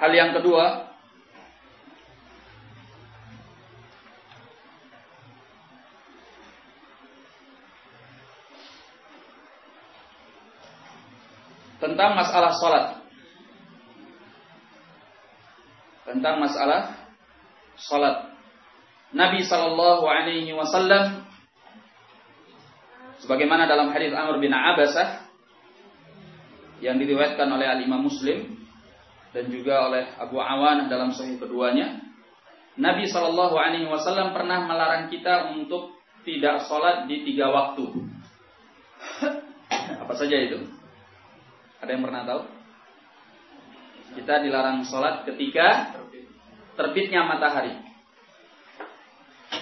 hal yang kedua tentang masalah sholat. Tentang masalah sholat. Nabi Shallallahu Alaihi Wasallam sebagaimana dalam hadis Amr bin Abasah yang diriwayatkan oleh Al Imam Muslim dan juga oleh Abu Awan dalam sahih keduanya, Nabi Shallallahu Alaihi Wasallam pernah melarang kita untuk tidak sholat di tiga waktu. Apa saja itu? Ada yang pernah tahu? Kita dilarang sholat ketika terbitnya matahari.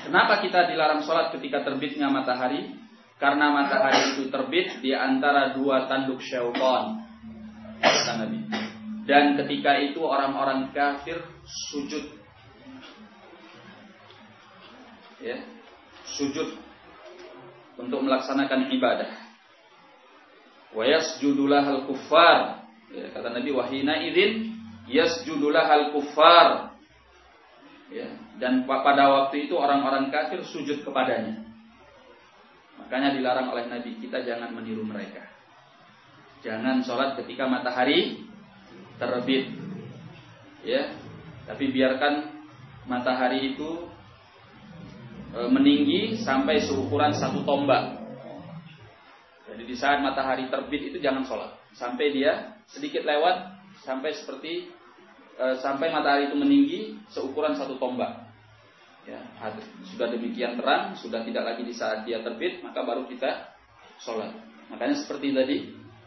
Kenapa kita dilarang sholat ketika terbitnya matahari? Karena matahari itu terbit di antara dua tanduk syaitan. Kata. Dan ketika itu orang-orang kafir sujud. Ya, sujud untuk melaksanakan ibadah wa yasjudulah al kuffar ya, kata Nabi wahina idzin yasjudulah al kuffar ya, dan pada waktu itu orang-orang kafir sujud kepadanya. Makanya dilarang oleh Nabi kita jangan meniru mereka. Jangan sholat ketika matahari terbit. Ya. Tapi biarkan matahari itu e, meninggi sampai seukuran satu tombak. Jadi di saat matahari terbit itu jangan sholat. Sampai dia sedikit lewat sampai seperti e, sampai matahari itu meninggi seukuran satu tombak. Ya, sudah demikian terang, sudah tidak lagi di saat dia terbit, maka baru kita sholat. Makanya seperti tadi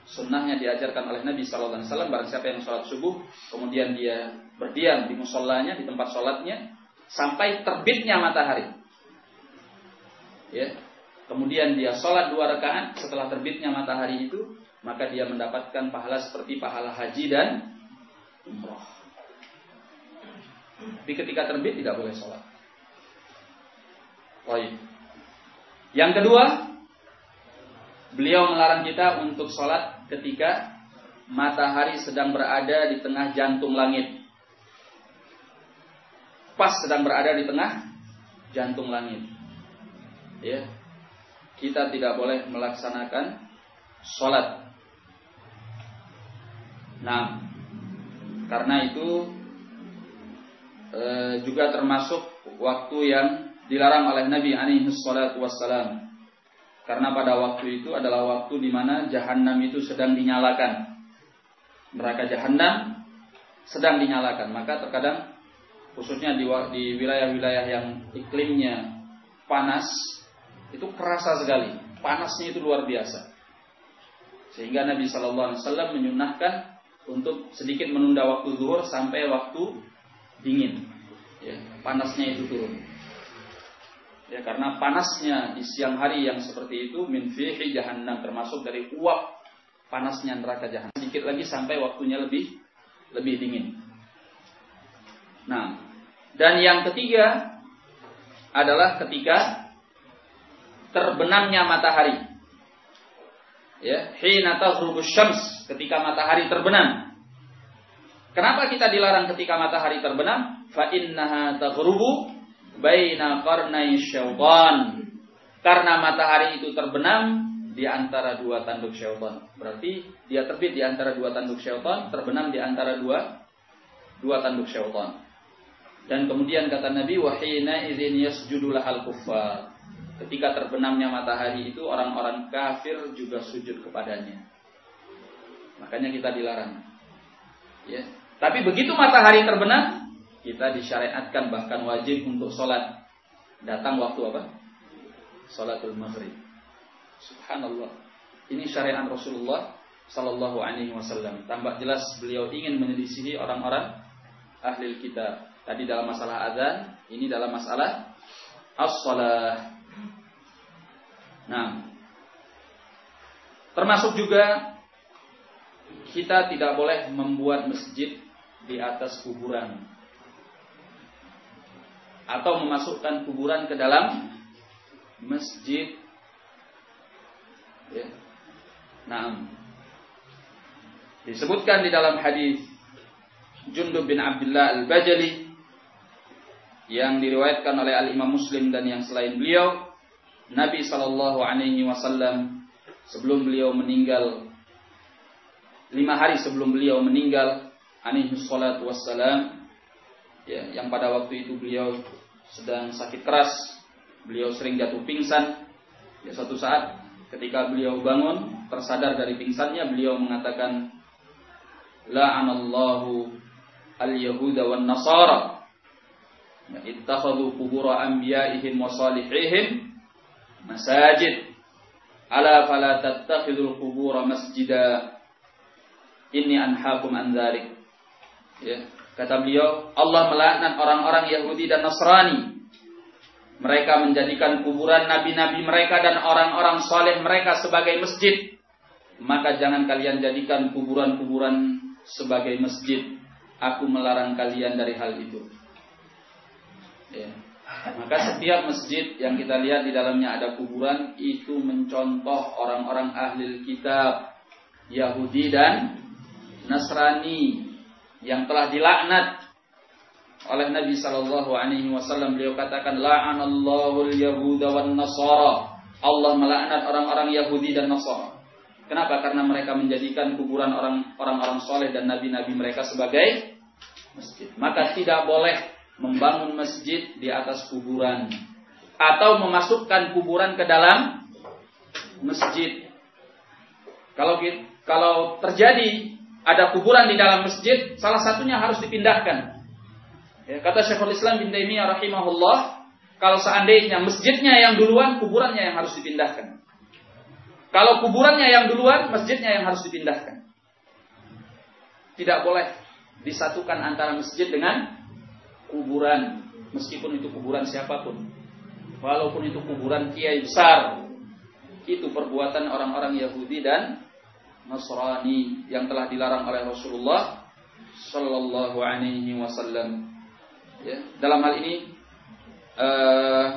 sunnahnya diajarkan oleh Nabi Shallallahu Alaihi Wasallam barang siapa yang sholat subuh kemudian dia berdiam di musolanya di tempat sholatnya sampai terbitnya matahari. Ya, kemudian dia sholat dua rakaat setelah terbitnya matahari itu, maka dia mendapatkan pahala seperti pahala haji dan umroh. Tapi ketika terbit tidak boleh sholat. Baik. Yang kedua, beliau melarang kita untuk sholat ketika matahari sedang berada di tengah jantung langit. Pas sedang berada di tengah jantung langit. Ya, kita tidak boleh melaksanakan sholat. Nah, karena itu e, juga termasuk waktu yang dilarang oleh Nabi alaihi salatu wassalam. Karena pada waktu itu adalah waktu di mana jahanam itu sedang dinyalakan. Neraka jahanam sedang dinyalakan. Maka terkadang khususnya di wilayah-wilayah yang iklimnya panas itu kerasa sekali, panasnya itu luar biasa. Sehingga Nabi Shallallahu Alaihi Wasallam menyunahkan untuk sedikit menunda waktu zuhur sampai waktu dingin, ya, panasnya itu turun. Ya, karena panasnya di siang hari yang seperti itu min fihi jahannam termasuk dari uap panasnya neraka jahanam. Sedikit lagi sampai waktunya lebih lebih dingin. Nah, dan yang ketiga adalah ketika terbenamnya matahari. Ya, hina taghrubus syams, ketika matahari terbenam. Kenapa kita dilarang ketika matahari terbenam? Fa innaha taghrubu baina qarnai syaitan. Karena matahari itu terbenam di antara dua tanduk syaitan. Berarti dia terbit di antara dua tanduk syaitan, terbenam di antara dua dua tanduk syaitan. Dan kemudian kata Nabi wahina idzin yasjudu lahal kuffar. Ketika terbenamnya matahari itu orang-orang kafir juga sujud kepadanya. Makanya kita dilarang. Ya. Tapi begitu matahari terbenam, kita disyariatkan bahkan wajib untuk sholat. Datang waktu apa? Sholatul maghrib. Subhanallah. Ini syariat Rasulullah Sallallahu Alaihi Wasallam. Tambah jelas beliau ingin menyelisihi orang-orang ahli kita. Tadi dalam masalah azan, ini dalam masalah as-salah. Nah, termasuk juga kita tidak boleh membuat masjid di atas kuburan atau memasukkan kuburan ke dalam masjid. Ya. Nah, disebutkan di dalam hadis Jundub bin Abdullah al-Bajali yang diriwayatkan oleh Al Imam Muslim dan yang selain beliau Nabi Wasallam sebelum beliau meninggal lima hari sebelum beliau meninggal alaihi salatu wassalam. Ya yang pada waktu itu beliau sedang sakit keras. Beliau sering jatuh pingsan. Ya suatu saat ketika beliau bangun tersadar dari pingsannya beliau mengatakan la'anallahu al-yahuda wan nasara. Ittakhadhu qubur anbiya'ihim wa salihihim masajid. Ala fala tattakhidul qubur masjida. Inni anhaakum an dzalik ya. Kata beliau Allah melaknat orang-orang Yahudi dan Nasrani. Mereka menjadikan kuburan nabi-nabi mereka dan orang-orang soleh mereka sebagai masjid. Maka jangan kalian jadikan kuburan-kuburan sebagai masjid. Aku melarang kalian dari hal itu. Ya. Maka setiap masjid yang kita lihat di dalamnya ada kuburan itu mencontoh orang-orang ahli kitab Yahudi dan Nasrani yang telah dilaknat oleh Nabi Shallallahu Alaihi Wasallam. Beliau katakan la'anallahu al-yahuda wan nasara. Allah melaknat orang-orang Yahudi dan Nasara. Kenapa? Karena mereka menjadikan kuburan orang-orang soleh dan nabi-nabi mereka sebagai masjid. Maka tidak boleh membangun masjid di atas kuburan atau memasukkan kuburan ke dalam masjid. Kalau kalau terjadi ada kuburan di dalam masjid, salah satunya harus dipindahkan. Ya, kata Syekhul Islam bin Taimiyah rahimahullah, kalau seandainya masjidnya yang duluan, kuburannya yang harus dipindahkan. Kalau kuburannya yang duluan, masjidnya yang harus dipindahkan. Tidak boleh disatukan antara masjid dengan kuburan meskipun itu kuburan siapa pun walaupun itu kuburan kiai besar itu perbuatan orang-orang Yahudi dan Nasrani yang telah dilarang oleh Rasulullah Sallallahu Alaihi Wasallam. Ya, dalam hal ini uh,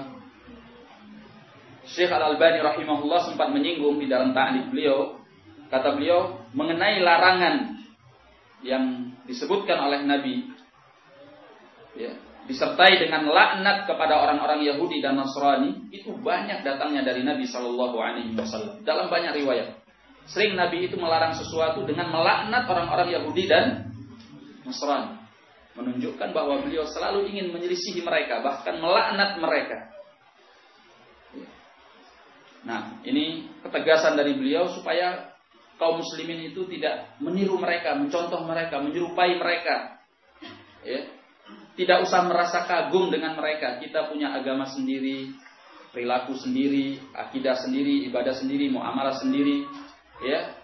Syekh Al Albani rahimahullah sempat menyinggung di dalam ta'lif beliau, kata beliau mengenai larangan yang disebutkan oleh Nabi ya, disertai dengan laknat kepada orang-orang Yahudi dan Nasrani itu banyak datangnya dari Nabi Shallallahu Alaihi Wasallam dalam banyak riwayat. Sering Nabi itu melarang sesuatu dengan melaknat orang-orang Yahudi dan Nasrani, menunjukkan bahwa beliau selalu ingin menyelisihi mereka, bahkan melaknat mereka. Nah, ini ketegasan dari beliau supaya kaum muslimin itu tidak meniru mereka, mencontoh mereka, menyerupai mereka. Ya, tidak usah merasa kagum dengan mereka. Kita punya agama sendiri, perilaku sendiri, akidah sendiri, ibadah sendiri, muamalah sendiri, ya.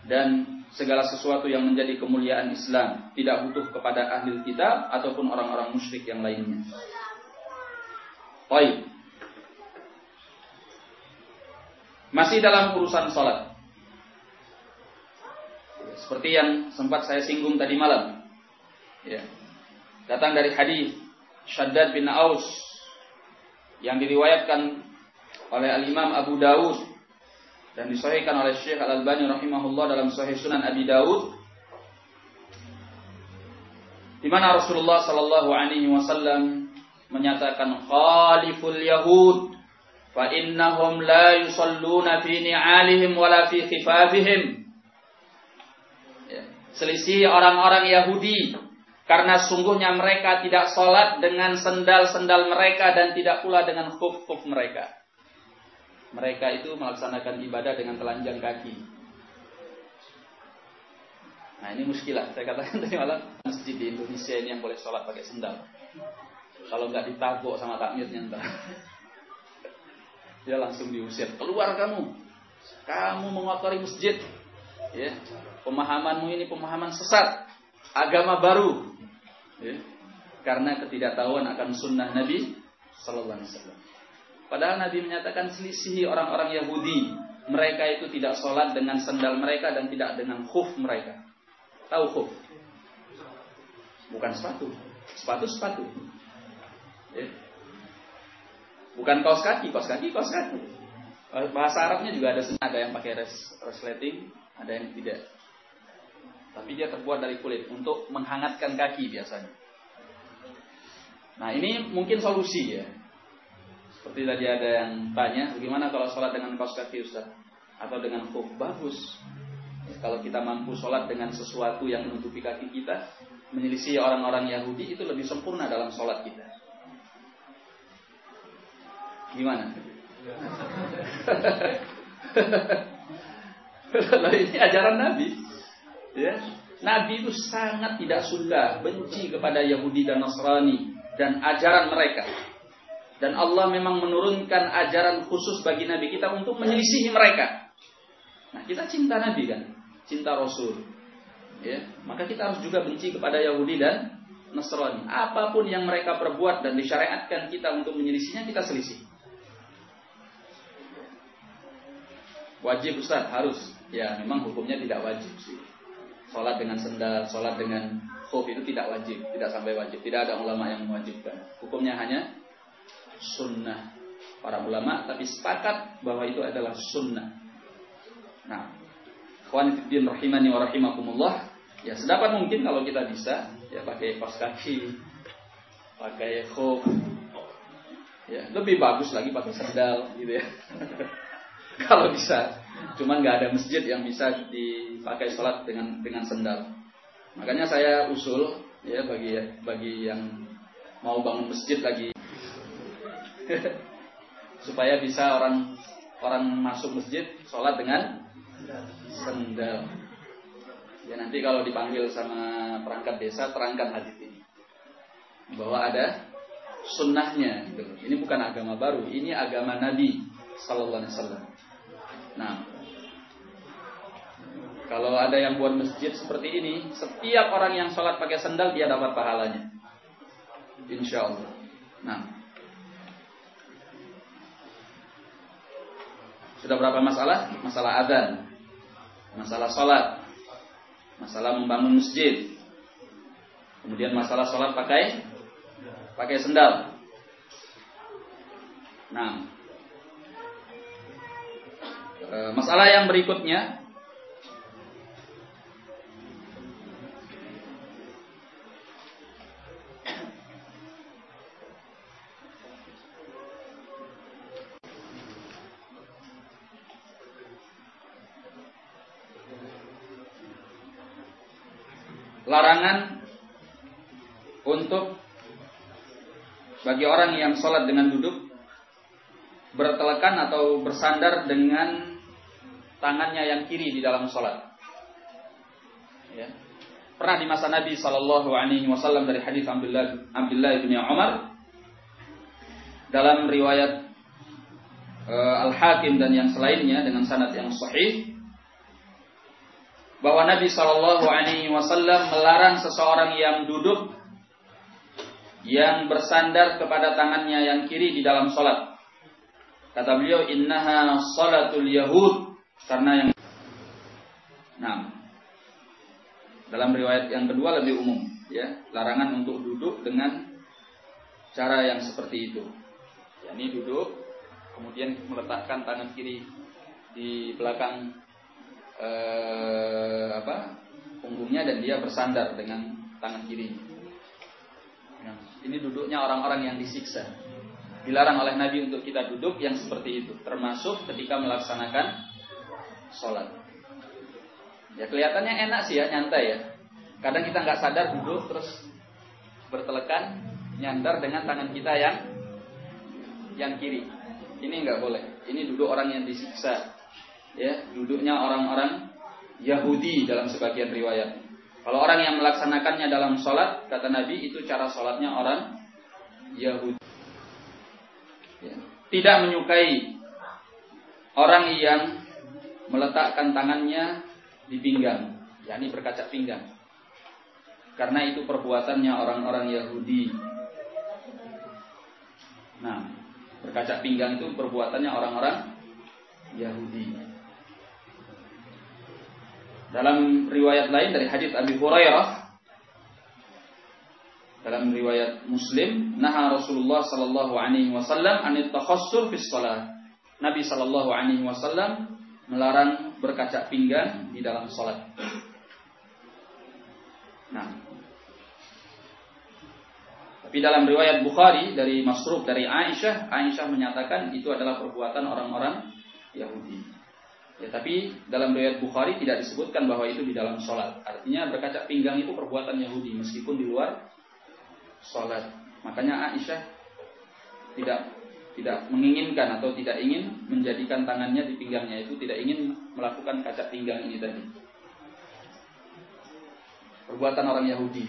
Dan segala sesuatu yang menjadi kemuliaan Islam tidak butuh kepada ahli kitab ataupun orang-orang musyrik yang lainnya. Baik. Masih dalam urusan salat. Seperti yang sempat saya singgung tadi malam. Ya datang dari hadis Shaddad bin Aus yang diriwayatkan oleh Al-Imam Abu Dawud dan disahihkan oleh Syekh Al-Albani rahimahullah dalam Sahih Sunan Abi Dawud di mana Rasulullah sallallahu alaihi wasallam menyatakan khaliful yahud fa innahum la yusalluna fi ni'alihim wala fi khifafihim ya, selisih orang-orang Yahudi karena sungguhnya mereka tidak sholat dengan sendal-sendal mereka dan tidak pula dengan khuf-khuf mereka. Mereka itu melaksanakan ibadah dengan telanjang kaki. Nah ini muskilah. Saya katakan tadi malam masjid di Indonesia ini yang boleh sholat pakai sendal. Kalau nggak ditabuk sama takmirnya entah. Dia langsung diusir. Keluar kamu. Kamu mengotori masjid. Ya. Pemahamanmu ini pemahaman sesat. Agama baru ya, karena ketidaktahuan akan sunnah Nabi Sallallahu alaihi wasallam. Padahal Nabi menyatakan selisih orang-orang Yahudi. Mereka itu tidak sholat dengan sendal mereka dan tidak dengan khuf mereka. Tahu khuf? Bukan sepatu. Sepatu sepatu. Ya. Bukan kaos kaki, kaos kaki, kaos kaki. Bahasa Arabnya juga ada ada yang pakai res, resleting, ada yang tidak. Tapi dia terbuat dari kulit untuk menghangatkan kaki biasanya. Nah ini mungkin solusi ya. Seperti tadi ada yang tanya, bagaimana kalau sholat dengan kaos kaki Ustaz? Atau dengan khuf? Bagus. Kalau kita mampu sholat dengan sesuatu yang menutupi kaki kita, menyelisih orang-orang Yahudi itu lebih sempurna dalam sholat kita. Gimana? Lalu ini ajaran Nabi. Ya. Nabi itu sangat tidak suka, benci kepada Yahudi dan Nasrani dan ajaran mereka. Dan Allah memang menurunkan ajaran khusus bagi Nabi kita untuk menyelisihi mereka. Nah, kita cinta Nabi kan, cinta Rasul. Ya, maka kita harus juga benci kepada Yahudi dan Nasrani. Apa pun yang mereka perbuat dan disyariatkan kita untuk menyelisihinya, kita selisih. Wajib Ustaz, harus. Ya, memang hukumnya tidak wajib sih. Sholat dengan sendal, sholat dengan khuf itu tidak wajib, tidak sampai wajib. Tidak ada ulama yang mewajibkan. Hukumnya hanya sunnah para ulama, tapi sepakat bahwa itu adalah sunnah. Nah, khawanifiddin rahimani wa rahimakumullah, ya sedapat mungkin kalau kita bisa, ya pakai kos kaki, pakai khuf, ya lebih bagus lagi pakai sandal gitu ya. kalau bisa, cuman nggak ada masjid yang bisa dipakai sholat dengan dengan sandal. Makanya saya usul ya bagi bagi yang mau bangun masjid lagi supaya bisa orang orang masuk masjid sholat dengan sendal. Ya nanti kalau dipanggil sama perangkat desa terangkan hadis ini bahwa ada sunnahnya gitu. Ini bukan agama baru, ini agama Nabi Sallallahu Alaihi Wasallam. Nah, kalau ada yang buat masjid seperti ini, setiap orang yang sholat pakai sandal dia dapat pahalanya. Insya Allah. Nah, sudah berapa masalah? Masalah adzan, masalah sholat, masalah membangun masjid, kemudian masalah sholat pakai? Pakai sendal. Nah, eh, masalah yang berikutnya larangan untuk bagi orang yang sholat dengan duduk bertelekan atau bersandar dengan tangannya yang kiri di dalam sholat. Ya. Pernah di masa Nabi Shallallahu Alaihi Wasallam dari hadis Abdullah Abdullah bin Umar dalam riwayat uh, Al Hakim dan yang selainnya dengan sanad yang sahih bahwa Nabi Shallallahu Alaihi Wasallam melarang seseorang yang duduk yang bersandar kepada tangannya yang kiri di dalam sholat. Kata beliau, innaha sholatul yahud karena yang Nah, dalam riwayat yang kedua lebih umum, ya, larangan untuk duduk dengan cara yang seperti itu. Ya, ini duduk, kemudian meletakkan tangan kiri di belakang eh, apa punggungnya dan dia bersandar dengan tangan kirinya. Ini duduknya orang-orang yang disiksa. Dilarang oleh Nabi untuk kita duduk yang seperti itu, termasuk ketika melaksanakan sholat. Ya kelihatannya enak sih ya, nyantai ya. Kadang kita nggak sadar duduk terus bertelekan, nyandar dengan tangan kita yang yang kiri. Ini nggak boleh. Ini duduk orang yang disiksa ya duduknya orang-orang Yahudi dalam sebagian riwayat. Kalau orang yang melaksanakannya dalam sholat, kata Nabi itu cara sholatnya orang Yahudi. Ya. Tidak menyukai orang yang meletakkan tangannya di pinggang, yakni berkaca pinggang. Karena itu perbuatannya orang-orang Yahudi. Nah, berkaca pinggang itu perbuatannya orang-orang Yahudi. Dalam riwayat lain dari hadis Abi Hurairah dalam riwayat Muslim, nah Rasulullah sallallahu alaihi wasallam anit takhassur fi shalah. Nabi sallallahu alaihi wasallam melarang berkaca pinggang di dalam salat. Nah. Tapi dalam riwayat Bukhari dari Masruf dari Aisyah, Aisyah menyatakan itu adalah perbuatan orang-orang Yahudi. Ya, tapi dalam riwayat Bukhari tidak disebutkan bahwa itu di dalam sholat. Artinya berkaca pinggang itu perbuatan Yahudi meskipun di luar sholat. Makanya Aisyah tidak tidak menginginkan atau tidak ingin menjadikan tangannya di pinggangnya itu tidak ingin melakukan kaca pinggang ini tadi. Perbuatan orang Yahudi.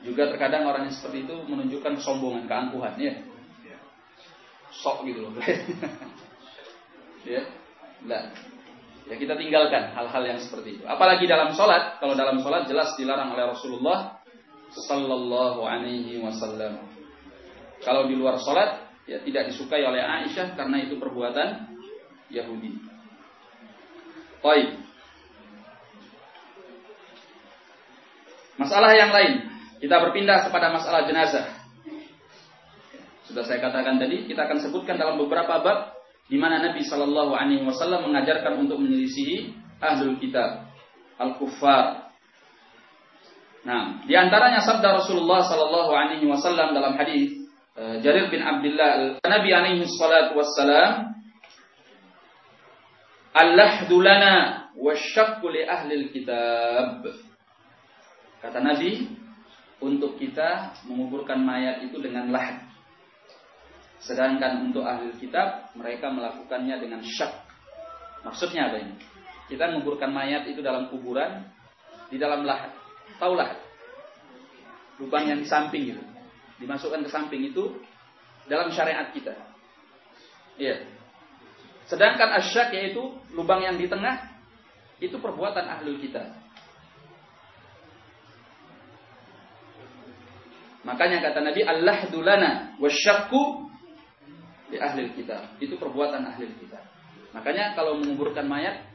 Juga terkadang orang yang seperti itu menunjukkan kesombongan, keangkuhan ya. Sok gitu loh. ya. Nah, ya kita tinggalkan hal-hal yang seperti itu. Apalagi dalam sholat, kalau dalam sholat jelas dilarang oleh Rasulullah Sallallahu Alaihi Wasallam. Kalau di luar sholat, ya tidak disukai oleh Aisyah karena itu perbuatan Yahudi. Baik. Masalah yang lain, kita berpindah kepada masalah jenazah. Sudah saya katakan tadi, kita akan sebutkan dalam beberapa bab di mana Nabi Shallallahu Alaihi Wasallam mengajarkan untuk menyelisihi ahlul kitab, al-kuffar, Nah, di antaranya sabda Rasulullah sallallahu alaihi wasallam dalam hadis uh, Jarir bin Abdullah Nabi alaihi salatu wassalam Al-lahdu lana wasyakku li ahli kitab. Kata Nabi, untuk kita menguburkan mayat itu dengan lahd. Sedangkan untuk ahli kitab, mereka melakukannya dengan syak. Maksudnya apa ini? Kita menguburkan mayat itu dalam kuburan, di dalam lahad. Taulah lubang yang di samping itu. Dimasukkan ke samping itu dalam syariat kita. Iya. Sedangkan asyak yaitu lubang yang di tengah itu perbuatan ahlul kita. Makanya kata Nabi Allah dulana wasyakku di ahli kita. Itu perbuatan ahli kita. Makanya kalau menguburkan mayat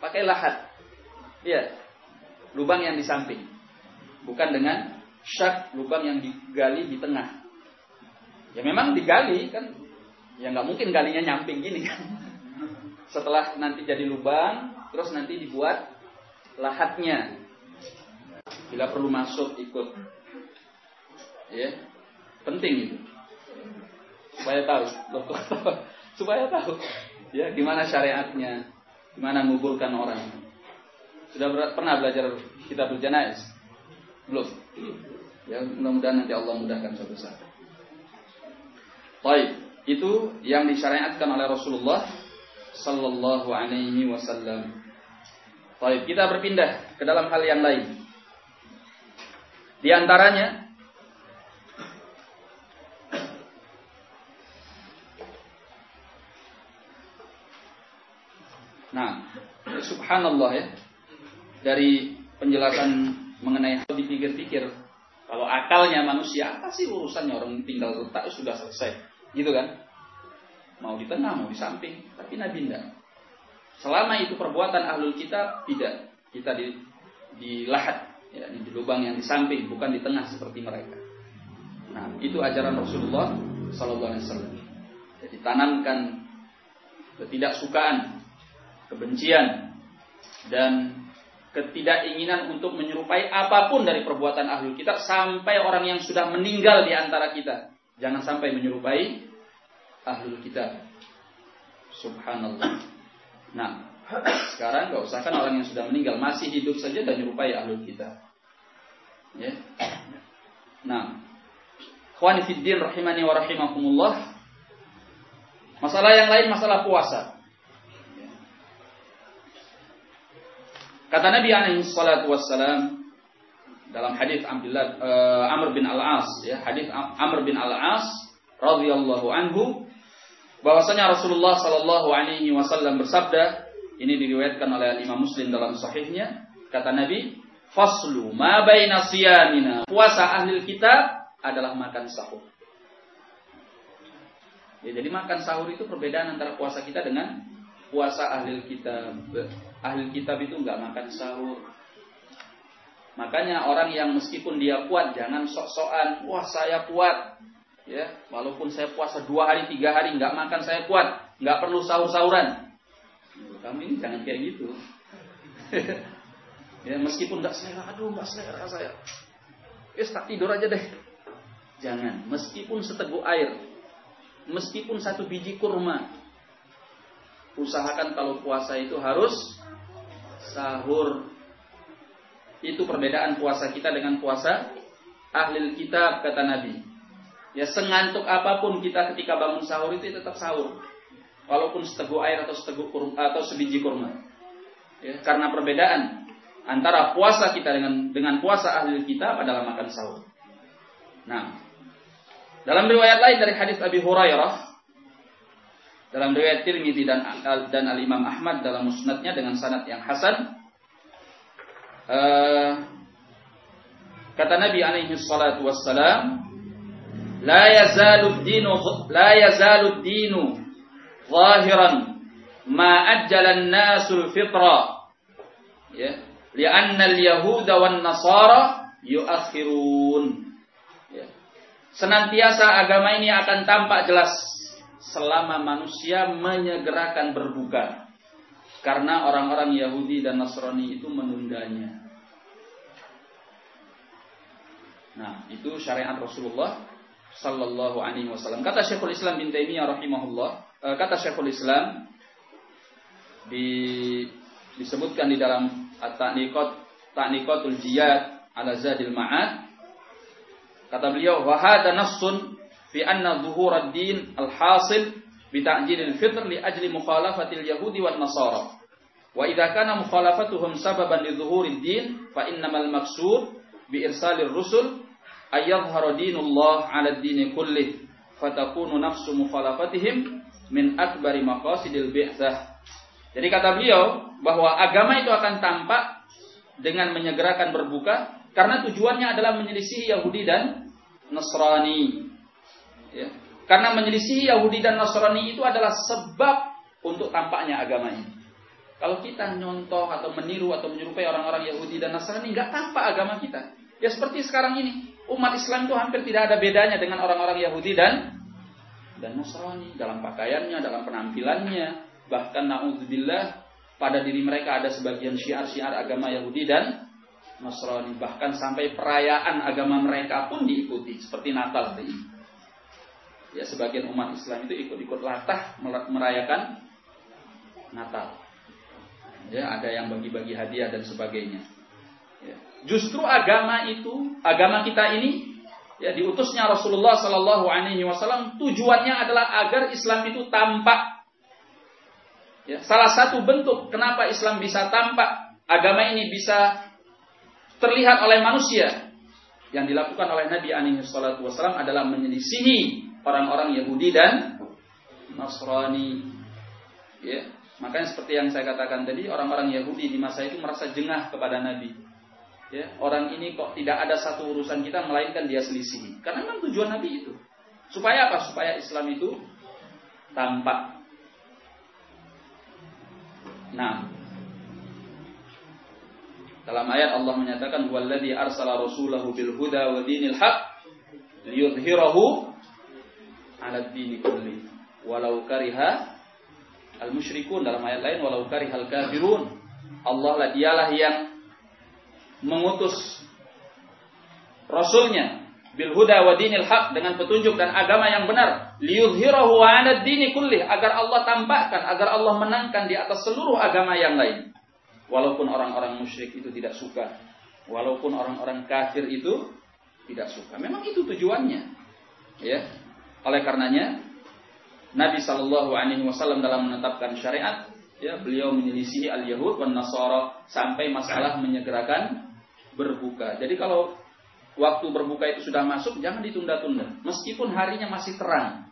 pakai lahat. Iya lubang yang di samping. Bukan dengan syak lubang yang digali di tengah. Ya memang digali kan, ya nggak mungkin galinya nyamping gini kan. Setelah nanti jadi lubang, terus nanti dibuat lahatnya. Bila perlu masuk ikut, ya penting itu supaya tahu, supaya tahu, ya gimana syariatnya, gimana nguburkan orang. Sudah pernah belajar kitab janais? Belum. Ya, mudah-mudahan nanti Allah mudahkan suatu saat. Baik, itu yang disyariatkan oleh Rasulullah sallallahu alaihi wasallam. Baik, kita berpindah ke dalam hal yang lain. Di antaranya Nah, subhanallah ya. Dari penjelasan mengenai hal dipikir-pikir. Kalau akalnya manusia apa sih urusannya? Orang tinggal letak sudah selesai. Gitu kan? Mau di tengah mau di samping. Tapi Nabi tidak selama itu perbuatan ahlul kita tidak. Kita di di lahat ya, di lubang yang di samping bukan di tengah seperti mereka. Nah itu ajaran Rasulullah Sallallahu Alaihi Wasallam. Jadi tanamkan ketidaksukaan kebencian dan ketidakinginan untuk menyerupai apa pun dari perbuatan ahli kita sampai orang yang sudah meninggal di antara kita. Jangan sampai menyerupai ahli kita. Subhanallah. Nah, sekarang nggak usah kan orang yang sudah meninggal masih hidup saja dan menyerupai ahli kita. Ya. Nah, khawani fiddin rahimani wa rahimakumullah. Masalah yang lain masalah puasa. Kata Nabi alaihi salatu wassalam dalam hadis Abdullah uh, Amr bin Al-As ya, hadis Amr bin Al-As radhiyallahu anhu bahwasanya Rasulullah sallallahu alaihi wasallam bersabda, ini diriwayatkan oleh Imam Muslim dalam sahihnya, kata Nabi, "Faslu ma baina siyamina." Puasa ahli kitab adalah makan sahur. Ya, jadi makan sahur itu perbedaan antara puasa kita dengan puasa ahli kitab. Ahli kitab itu nggak makan sahur. Makanya orang yang meskipun dia kuat jangan sok-sokan, wah saya kuat. Ya, walaupun saya puasa dua hari, tiga hari nggak makan saya kuat, nggak perlu sahur-sahuran. Kamu ini jangan kayak gitu. ya meskipun nggak selera, aduh nggak selera saya. Ya tak tidur aja deh. Jangan, meskipun seteguk air, meskipun satu biji kurma, usahakan kalau puasa itu harus sahur. Itu perbedaan puasa kita dengan puasa ahli kitab kata Nabi. Ya sengantuk apa pun kita ketika bangun sahur itu tetap sahur. Walaupun seteguk air atau seteguk kurma, atau sebiji kurma. Ya, karena perbedaan antara puasa kita dengan dengan puasa ahli kitab adalah makan sahur. Nah, dalam riwayat lain dari hadis Abi Hurairah dalam riwayat Tirmidzi dan dan Al Imam Ahmad dalam musnadnya dengan sanad yang hasan uh, kata Nabi alaihi salatu wassalam la yazalu dinu la yazalu dinu zahiran ma ajjala an-nasul fitra ya li'anna al-yahuda wan nasara yuakhirun. Ya. senantiasa agama ini akan tampak jelas selama manusia menyegerakan berbuka. Karena orang-orang Yahudi dan Nasrani itu menundanya. Nah, itu syariat Rasulullah sallallahu alaihi wasallam. Kata Syekhul Islam bin Taimiyah rahimahullah, eh, kata Syekhul Islam di disebutkan di dalam At-Ta'niqat Ta'niqatul Jiyad ala Zadil Ma'ad kata beliau wa hadha nassun fi anna zuhur ad-din al-hasil bi ta'jil al-fitr li ajli mukhalafati al-yahudi wan nasara. Wa idza kana mukhalafatuhum sababan li zuhur ad-din fa innamal maqsud bi irsalir rusul ay yadhhara dinullah 'ala ad-din kullih fatakunu nafsu mukhalafatihim min akbari maqasidil bi'tsah. Jadi kata beliau bahwa agama itu akan tampak dengan menyegerakan berbuka karena tujuannya adalah menyelisihi Yahudi dan Nasrani. Ya. Karena menyelisih Yahudi dan Nasrani itu adalah sebab untuk tampaknya agama ini. Kalau kita nyontoh atau meniru atau menyerupai orang-orang Yahudi dan Nasrani, nggak tampak agama kita. Ya seperti sekarang ini, umat Islam itu hampir tidak ada bedanya dengan orang-orang Yahudi dan dan Nasrani dalam pakaiannya, dalam penampilannya, bahkan naudzubillah pada diri mereka ada sebagian syiar-syiar agama Yahudi dan Nasrani, bahkan sampai perayaan agama mereka pun diikuti seperti Natal ini ya sebagian umat Islam itu ikut-ikut latah merayakan Natal. Ya, ada yang bagi-bagi hadiah dan sebagainya. Ya. Justru agama itu, agama kita ini, ya diutusnya Rasulullah Sallallahu Alaihi Wasallam tujuannya adalah agar Islam itu tampak. Ya, salah satu bentuk kenapa Islam bisa tampak, agama ini bisa terlihat oleh manusia yang dilakukan oleh Nabi Alaihi Wasallam adalah menyelisihi orang-orang Yahudi dan Nasrani. Ya, makanya seperti yang saya katakan tadi, orang-orang Yahudi di masa itu merasa jengah kepada Nabi. Ya, orang ini kok tidak ada satu urusan kita melainkan dia selisih. Karena memang tujuan Nabi itu. Supaya apa? Supaya Islam itu tampak. Nah, dalam ayat Allah menyatakan walladzi arsala rasulahu bil huda wa dinil haq liyudhhirahu ala dini kulli. Walau kariha al musyrikun dalam ayat lain walau karihal kafirun Allah lah dialah yang mengutus rasulnya bil huda wa dinil haq dengan petunjuk dan agama yang benar. Liyudhhirahu ala dini kulli agar Allah tampakkan agar Allah menangkan di atas seluruh agama yang lain. Walaupun orang-orang musyrik itu tidak suka walaupun orang-orang kafir itu tidak suka. Memang itu tujuannya ya oleh karenanya Nabi Shallallahu Alaihi Wasallam dalam menetapkan syariat, ya beliau menyelisihi al Yahud dan Nasara sampai masalah menyegerakan berbuka. Jadi kalau waktu berbuka itu sudah masuk, jangan ditunda-tunda, meskipun harinya masih terang.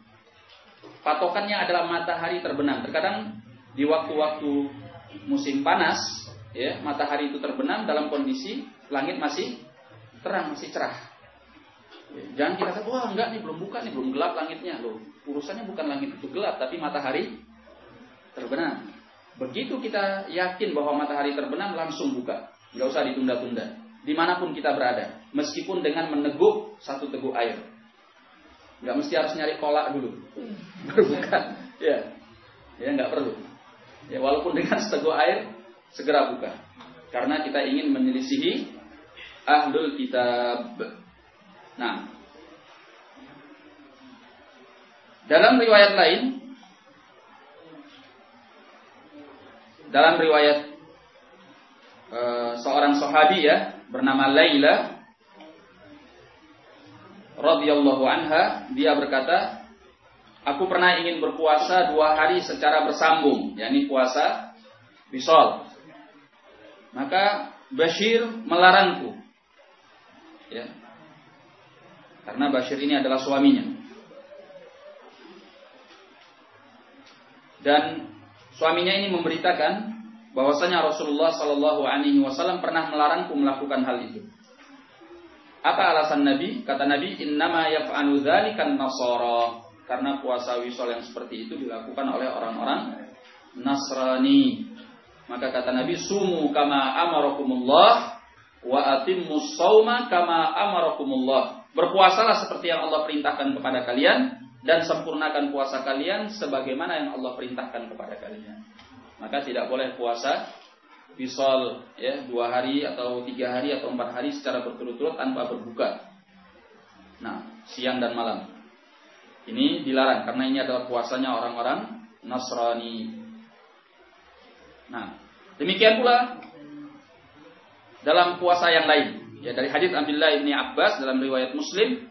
Patokannya adalah matahari terbenam. Terkadang di waktu-waktu musim panas, ya matahari itu terbenam dalam kondisi langit masih terang, masih cerah. Jangan kita kata, wah enggak nih belum buka nih, belum gelap langitnya. Loh, urusannya bukan langit itu gelap, tapi matahari terbenam. Begitu kita yakin bahwa matahari terbenam, langsung buka. Nggak usah ditunda-tunda. Di mana pun kita berada. Meskipun dengan meneguk satu teguk air. Nggak mesti harus nyari kolak dulu. Baru buka. Ya. Ya nggak perlu. Ya walaupun dengan seteguk air, segera buka. Karena kita ingin menyelisihi ahlul kitab. Nah, dalam riwayat lain, dalam riwayat e, seorang sahabi ya bernama Laila radhiyallahu anha, dia berkata, aku pernah ingin berpuasa dua hari secara bersambung, yakni puasa bisol. Maka Bashir melarangku. Ya, karena Bashir ini adalah suaminya. Dan suaminya ini memberitakan bahwasanya Rasulullah Shallallahu Alaihi Wasallam pernah melarangku melakukan hal itu. Apa alasan Nabi? Kata Nabi, Innama yaf'alu dzalikan nasara. Karena puasa wisol yang seperti itu dilakukan oleh orang-orang Nasrani. Maka kata Nabi, Sumu kama amarakumullah wa atimmus sauma kama amarakumullah. Berpuasalah seperti yang Allah perintahkan kepada kalian dan sempurnakan puasa kalian sebagaimana yang Allah perintahkan kepada kalian. Maka tidak boleh puasa visol ya dua hari atau tiga hari atau empat hari secara berturut-turut tanpa berbuka. Nah siang dan malam ini dilarang karena ini adalah puasanya orang-orang Nasrani. Nah demikian pula dalam puasa yang lain Ya dari hadis Abdullah bin Abbas dalam riwayat Muslim,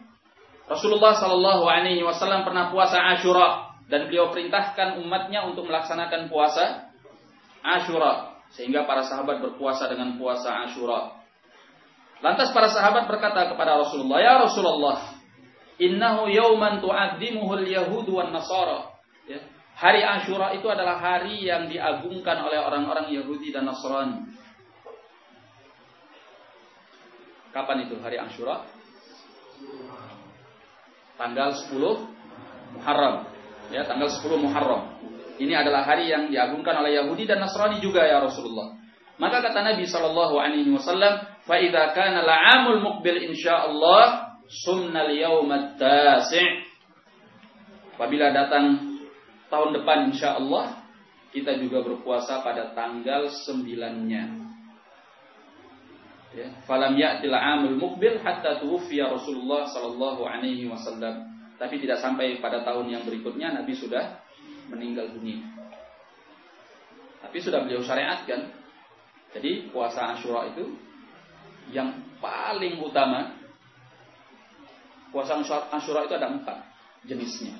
Rasulullah Shallallahu Alaihi Wasallam pernah puasa Ashura dan beliau perintahkan umatnya untuk melaksanakan puasa Ashura sehingga para sahabat berpuasa dengan puasa Ashura. Lantas para sahabat berkata kepada Rasulullah, "Ya Rasulullah, innahu yauman tu'azzimuhu al-yahud nasara." Ya. Hari Ashura itu adalah hari yang diagungkan oleh orang-orang Yahudi dan Nasrani. Kapan itu hari Ashura? Tanggal 10 Muharram. Ya, tanggal 10 Muharram. Ini adalah hari yang diagungkan oleh Yahudi dan Nasrani juga ya Rasulullah. Maka kata Nabi sallallahu alaihi wasallam, "Fa idza kana la'amul muqbil insyaallah sumna al-yawm tasi Apabila datang tahun depan insyaallah kita juga berpuasa pada tanggal 9-nya. Ya, falam ya'til amul mukbil hatta tuwfiya Rasulullah sallallahu alaihi wasallam. Tapi tidak sampai pada tahun yang berikutnya Nabi sudah meninggal dunia. Tapi sudah beliau syariatkan. Jadi puasa Asyura itu yang paling utama puasa Asyura itu ada empat jenisnya.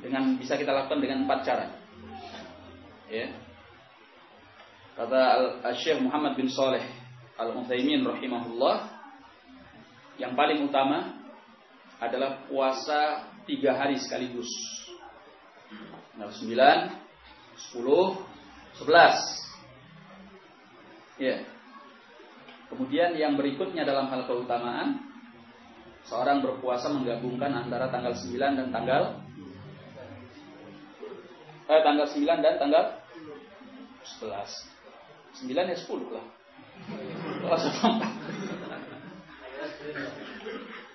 Dengan bisa kita lakukan dengan empat cara. Ya. Kata Al-Syekh Muhammad bin Saleh Al-Utsaimin rahimahullah yang paling utama adalah puasa tiga hari sekaligus. Tanggal 9, 10, 11. Ya. Kemudian yang berikutnya dalam hal keutamaan seorang berpuasa menggabungkan antara tanggal 9 dan tanggal eh, tanggal 9 dan tanggal 11. 9 ya 10 lah.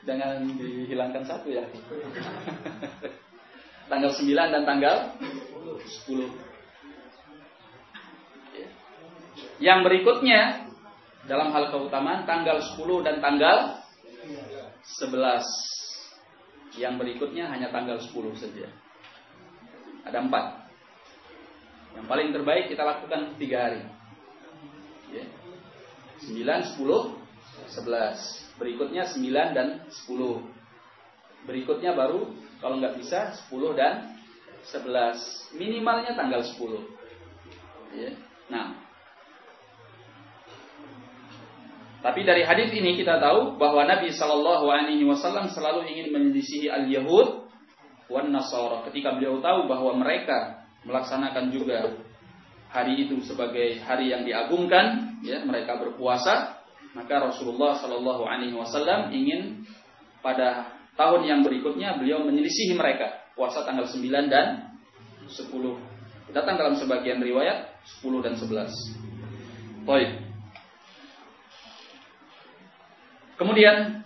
Jangan dihilangkan satu ya. tanggal 9 dan tanggal 10. Yang berikutnya dalam hal keutamaan tanggal 10 dan tanggal 11. Yang berikutnya hanya tanggal 10 saja. Ada empat. Yang paling terbaik kita lakukan tiga hari. 9, 10, 11. Berikutnya 9 dan 10. Berikutnya baru kalau nggak bisa 10 dan 11. Minimalnya tanggal 10. Ya. Nah. Tapi dari hadis ini kita tahu bahwa Nabi Shallallahu Alaihi Wasallam selalu ingin menyelisihi al Yahud wan Nasara ketika beliau tahu bahwa mereka melaksanakan juga hari itu sebagai hari yang diagungkan, ya mereka berpuasa, maka Rasulullah Shallallahu Alaihi Wasallam ingin pada tahun yang berikutnya beliau menyelisihi mereka puasa tanggal 9 dan 10. Datang dalam sebagian riwayat 10 dan 11. Baik. Kemudian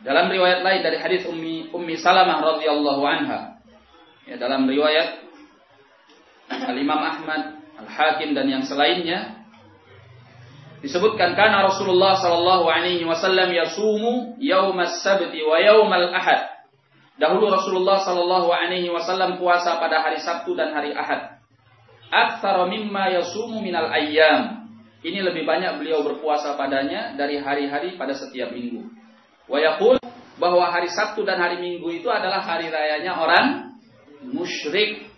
dalam riwayat lain dari hadis Ummi Ummi Salamah radhiyallahu anha ya dalam riwayat Al Imam Ahmad Al Hakim dan yang selainnya disebutkan karena Rasulullah sallallahu alaihi wasallam yasumu yaumas sabti wa yaumal ahad. Dahulu Rasulullah sallallahu alaihi wasallam puasa pada hari Sabtu dan hari Ahad. Aktsara mimma yasumu minal ayyam. Ini lebih banyak beliau berpuasa padanya dari hari-hari pada setiap minggu. Wa yaqul bahwa hari Sabtu dan hari Minggu itu adalah hari rayanya orang musyrik.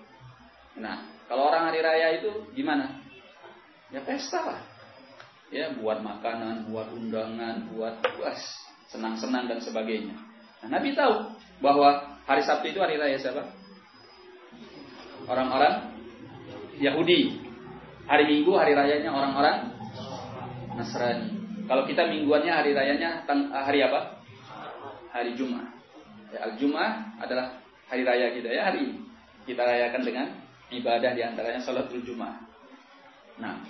Nah, kalau orang hari raya itu gimana? Ya pesta lah ya buat makanan, buat undangan, buat buas, senang-senang dan sebagainya. Nah, Nabi tahu bahwa hari Sabtu itu hari raya siapa? Orang-orang Yahudi. Hari Minggu hari rayanya orang-orang Nasrani. Kalau kita mingguannya hari rayanya hari apa? Hari Jumat. Ya, Al-Jum'ah adalah hari raya kita ya hari ini. Kita rayakan dengan ibadah di antaranya salatul Jumat. Nah,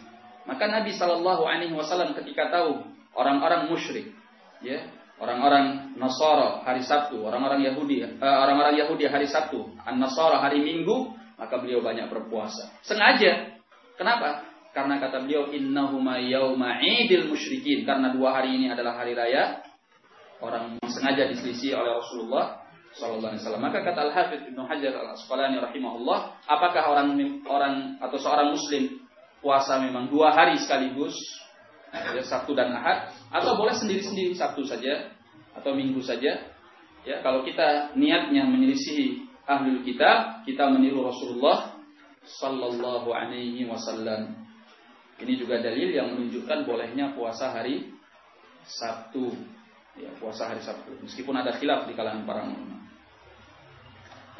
maka Nabi Shallallahu Alaihi Wasallam ketika tahu orang-orang musyrik, ya, orang-orang Nasara hari Sabtu, orang-orang Yahudi, eh, orang-orang Yahudi hari Sabtu, an Nasara hari Minggu, maka beliau banyak berpuasa. Sengaja. Kenapa? Karena kata beliau innahuma yauma idil musyrikin karena dua hari ini adalah hari raya orang sengaja diselisih oleh Rasulullah Sallallahu Alaihi Wasallam. Maka kata Al Hafidh Ibnu Hajar Al Asqalani rahimahullah, apakah orang orang atau seorang Muslim puasa memang dua hari sekaligus, ya, Sabtu dan Ahad, atau boleh sendiri-sendiri Sabtu saja atau Minggu saja. Ya, kalau kita niatnya menyelisihi ahlul kitab, kita meniru Rasulullah Sallallahu Alaihi Wasallam. Ini juga dalil yang menunjukkan bolehnya puasa hari Sabtu. Ya, puasa hari Sabtu. Meskipun ada khilaf di kalangan para ulama.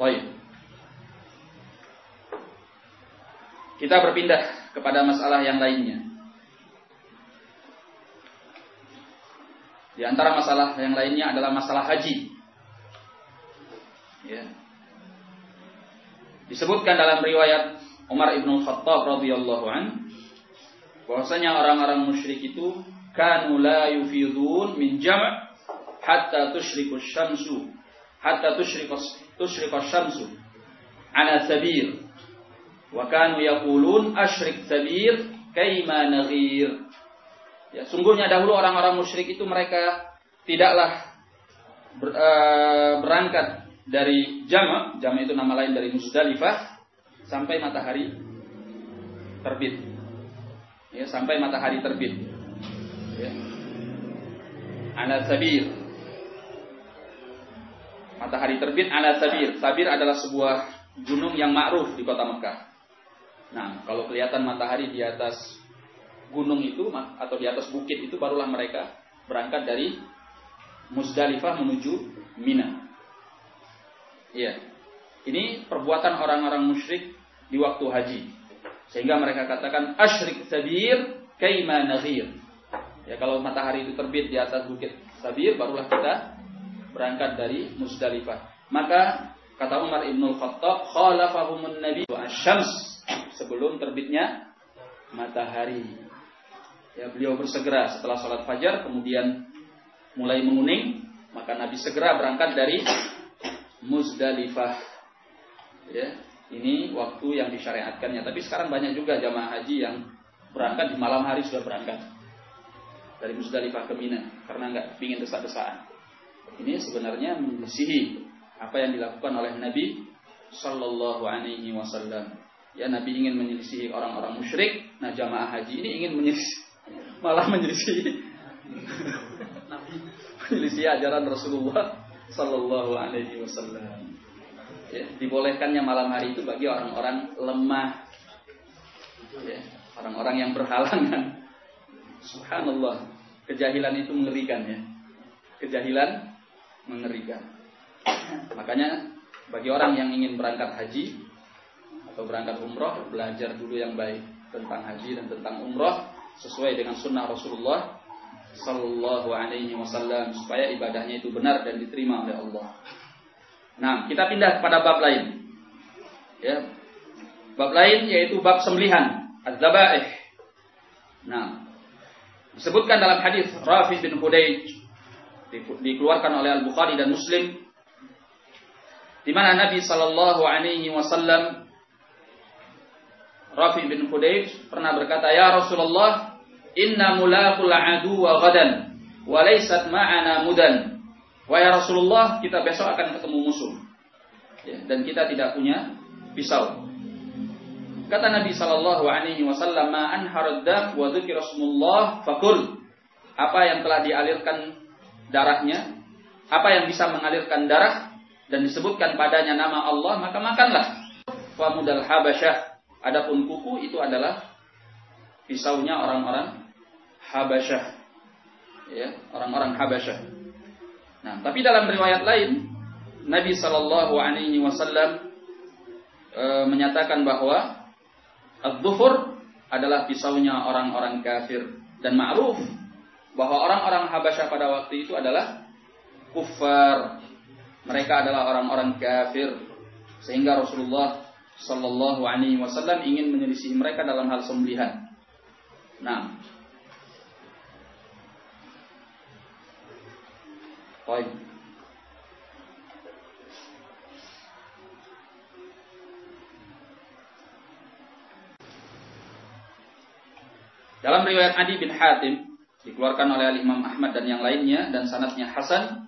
Baik. Kita berpindah kepada masalah yang lainnya. Di antara masalah yang lainnya adalah masalah haji. Ya. Disebutkan dalam riwayat Umar ibn Khattab radhiyallahu an bahwasanya orang-orang musyrik itu kanu la yufidun min jam' hatta tusyriku syamsu hatta tusyriku tusyriku syamsu ala sabir Wa kanu yaqulun asyrik sabir kaima naghir. Ya, sungguhnya dahulu orang-orang musyrik itu mereka tidaklah ber, uh, berangkat dari jama, jama itu nama lain dari Musdalifah sampai matahari terbit. Ya, sampai matahari terbit. Ya. Ala sabir. Matahari terbit ala sabir. Sabir adalah sebuah gunung yang ma'ruf di kota Mekah. Nah, kalau kelihatan matahari di atas gunung itu atau di atas bukit itu barulah mereka berangkat dari Musdalifah menuju Mina. Iya. Ini perbuatan orang-orang musyrik di waktu haji. Sehingga mereka katakan asyrik sabir kaima naghir. Ya kalau matahari itu terbit di atas bukit Sabir barulah kita berangkat dari Musdalifah. Maka kata Umar Ibn Khattab khalafahumun nabi wa asyams sebelum terbitnya matahari. Ya, beliau bersegera setelah sholat fajar, kemudian mulai menguning, maka Nabi segera berangkat dari Muzdalifah. Ya, ini waktu yang disyariatkannya. Tapi sekarang banyak juga jamaah haji yang berangkat di malam hari sudah berangkat dari Muzdalifah ke Mina karena nggak ingin desak-desakan. Ini sebenarnya menyisihi apa yang dilakukan oleh Nabi Sallallahu Alaihi Wasallam. Ya Nabi ingin menyelisihi orang-orang musyrik. Nah jamaah haji ini ingin menyelisih, malah menyelisihi menyelisihi ajaran Rasulullah Sallallahu Alaihi Wasallam. Ya, dibolehkannya malam hari itu bagi orang-orang lemah, ya, orang-orang yang berhalangan. Subhanallah, kejahilan itu mengerikan ya. Kejahilan mengerikan. Makanya bagi orang yang ingin berangkat haji, atau berangkat umroh belajar dulu yang baik tentang haji dan tentang umroh sesuai dengan sunnah Rasulullah Sallallahu Alaihi Wasallam supaya ibadahnya itu benar dan diterima oleh Allah. Nah, kita pindah kepada bab lain. Ya, bab lain yaitu bab sembelihan, az-zabaih. Nah, disebutkan dalam hadis Rafi bin Hudayj dikeluarkan oleh Al Bukhari dan Muslim di mana Nabi Shallallahu Alaihi Wasallam Rafi bin Hudayj pernah berkata, Ya Rasulullah, inna mulaqul adu wa gadan, wa laysat ma'ana mudan. Wahai Rasulullah, kita besok akan ketemu musuh. Ya, dan kita tidak punya pisau. Kata Nabi Shallallahu Alaihi Wasallam, "Ma'an haraddak wa dzikra Rasulullah fakul." Apa yang telah dialirkan darahnya, apa yang bisa mengalirkan darah dan disebutkan padanya nama Allah, maka makanlah. Famudal Habasyah Adapun kuku itu adalah pisaunya orang-orang Habasyah. Ya, orang-orang Habasyah. Nah, tapi dalam riwayat lain Nabi Shallallahu alaihi wasallam e, menyatakan bahwa ad-dhufur adalah pisaunya orang-orang kafir dan ma'ruf bahwa orang-orang Habasyah pada waktu itu adalah kufar. Mereka adalah orang-orang kafir sehingga Rasulullah Sallallahu Alaihi Wasallam ingin menyelisih mereka dalam hal sembelihan. Nah, Baik. Dalam riwayat Adi bin Hatim dikeluarkan oleh Imam Ahmad dan yang lainnya dan sanatnya Hasan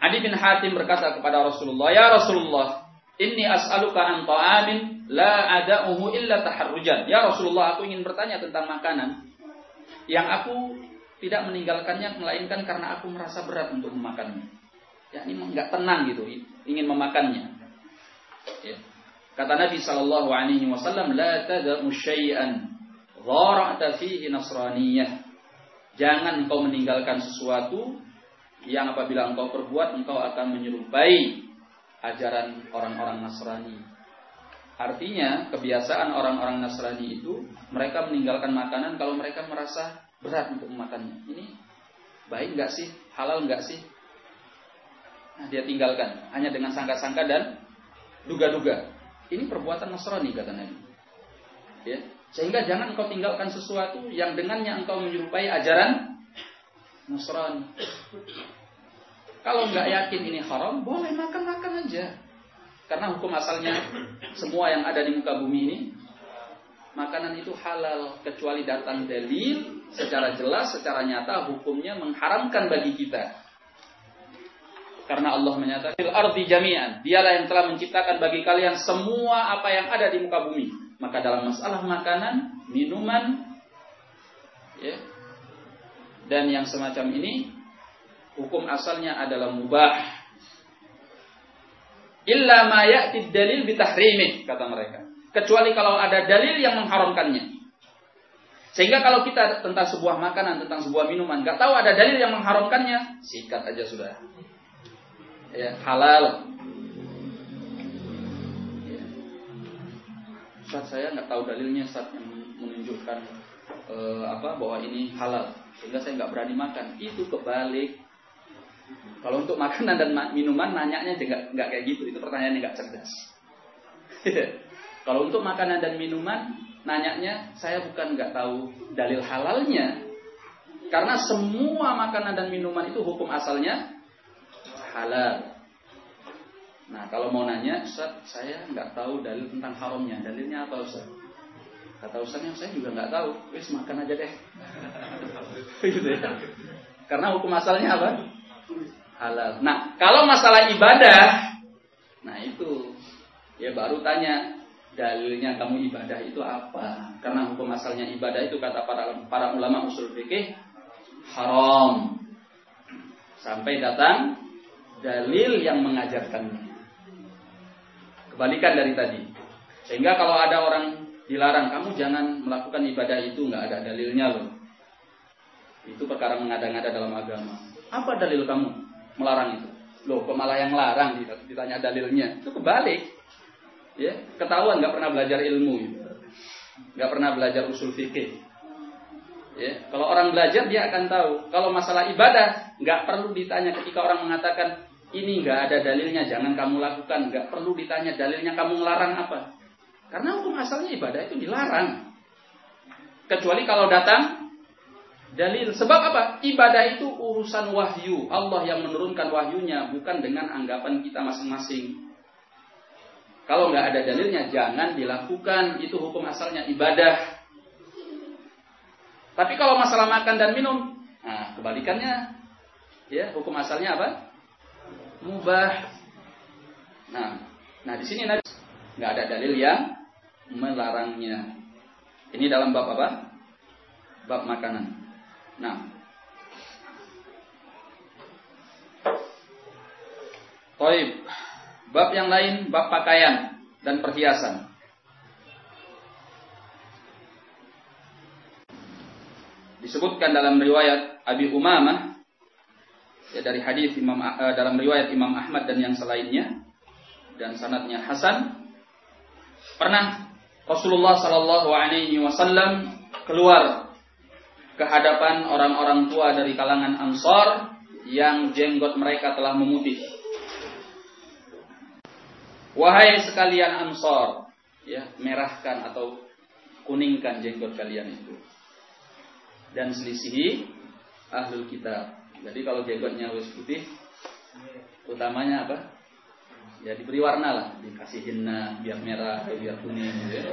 Adi bin Hatim berkata kepada Rasulullah, "Ya Rasulullah, Inni as'aluka an ta'amin la ada'uhu illa taharrujan. Ya Rasulullah, aku ingin bertanya tentang makanan yang aku tidak meninggalkannya melainkan karena aku merasa berat untuk memakannya. Ya, ini enggak tenang gitu, ingin memakannya. Ya. Kata Nabi sallallahu alaihi wasallam, "La tad'u syai'an dhara'ta fihi nasraniyah." Jangan engkau meninggalkan sesuatu yang apabila engkau perbuat engkau akan menyerupai ajaran orang-orang Nasrani. Artinya kebiasaan orang-orang Nasrani itu mereka meninggalkan makanan kalau mereka merasa berat untuk memakannya. Ini baik nggak sih? Halal nggak sih? Nah, dia tinggalkan hanya dengan sangka-sangka dan duga-duga. Ini perbuatan Nasrani kata Nabi. Ya, sehingga jangan engkau tinggalkan sesuatu yang dengannya engkau menyerupai ajaran Nasrani. Kalau nggak yakin ini haram, boleh makan-makan aja. Karena hukum asalnya semua yang ada di muka bumi ini makanan itu halal kecuali datang dalil secara jelas, secara nyata hukumnya mengharamkan bagi kita. Karena Allah menyatakan ardi jami'an, dialah yang telah menciptakan bagi kalian semua apa yang ada di muka bumi. Maka dalam masalah makanan, minuman, ya, dan yang semacam ini hukum asalnya adalah mubah. Illa ma ya'ti dalil bitahrimih kata mereka. Kecuali kalau ada dalil yang mengharamkannya. Sehingga kalau kita tentang sebuah makanan, tentang sebuah minuman, nggak tahu ada dalil yang mengharamkannya, sikat aja sudah. Ya, halal. Ustaz saya nggak tahu dalilnya saat yang menunjukkan uh, apa bahwa ini halal, sehingga saya nggak berani makan. Itu kebalik. Kalau untuk makanan dan minuman nanyanya juga nggak kayak gitu. Itu pertanyaannya nggak cerdas. Kalau untuk makanan dan minuman nanyanya saya bukan nggak tahu dalil halalnya. Karena semua makanan dan minuman itu hukum asalnya halal. Nah kalau mau nanya, Ustaz, saya nggak tahu dalil tentang haramnya. Dalilnya apa Ustaz? Kata Ustaznya, saya juga nggak tahu. Wis makan aja deh. gitu ya. Karena hukum asalnya apa? halal. Nah, kalau masalah ibadah, nah itu ya baru tanya dalilnya kamu ibadah itu apa? Karena hukum asalnya ibadah itu kata para para ulama usul fikih haram. Sampai datang dalil yang mengajarkannya. Kebalikan dari tadi. Sehingga kalau ada orang dilarang kamu jangan melakukan ibadah itu nggak ada dalilnya loh. Itu perkara mengada-ngada dalam agama. Apa dalil kamu? melarang itu. Loh, kok malah yang larang ditanya dalilnya? Itu kebalik. Ya, ketahuan nggak pernah belajar ilmu, nggak pernah belajar usul fikih. Ya, kalau orang belajar dia akan tahu. Kalau masalah ibadah nggak perlu ditanya ketika orang mengatakan ini nggak ada dalilnya, jangan kamu lakukan. Nggak perlu ditanya dalilnya kamu melarang apa. Karena hukum asalnya ibadah itu dilarang. Kecuali kalau datang dalil. Sebab apa? Ibadah itu urusan wahyu. Allah yang menurunkan wahyunya, bukan dengan anggapan kita masing-masing. Kalau nggak ada dalilnya, jangan dilakukan. Itu hukum asalnya ibadah. Tapi kalau masalah makan dan minum, nah kebalikannya, ya hukum asalnya apa? Mubah. Nah, nah di sini nggak ada dalil yang melarangnya. Ini dalam bab apa? Bab makanan. Nah, Toib. Bab yang lain, bab pakaian dan perhiasan. disebutkan dalam riwayat Abi Umamah ya dari hadis Imam uh, dalam riwayat Imam Ahmad dan yang selainnya dan sanatnya Hasan pernah Rasulullah Shallallahu Alaihi Wasallam keluar ke hadapan orang-orang tua dari kalangan Ansor yang jenggot mereka telah memutih. Wahai sekalian Ansor, ya merahkan atau kuningkan jenggot kalian itu dan selisihi ahlul kitab. Jadi kalau jenggotnya wis putih, utamanya apa? Ya diberi warna lah, dikasih henna biar merah biar kuning gitu ya.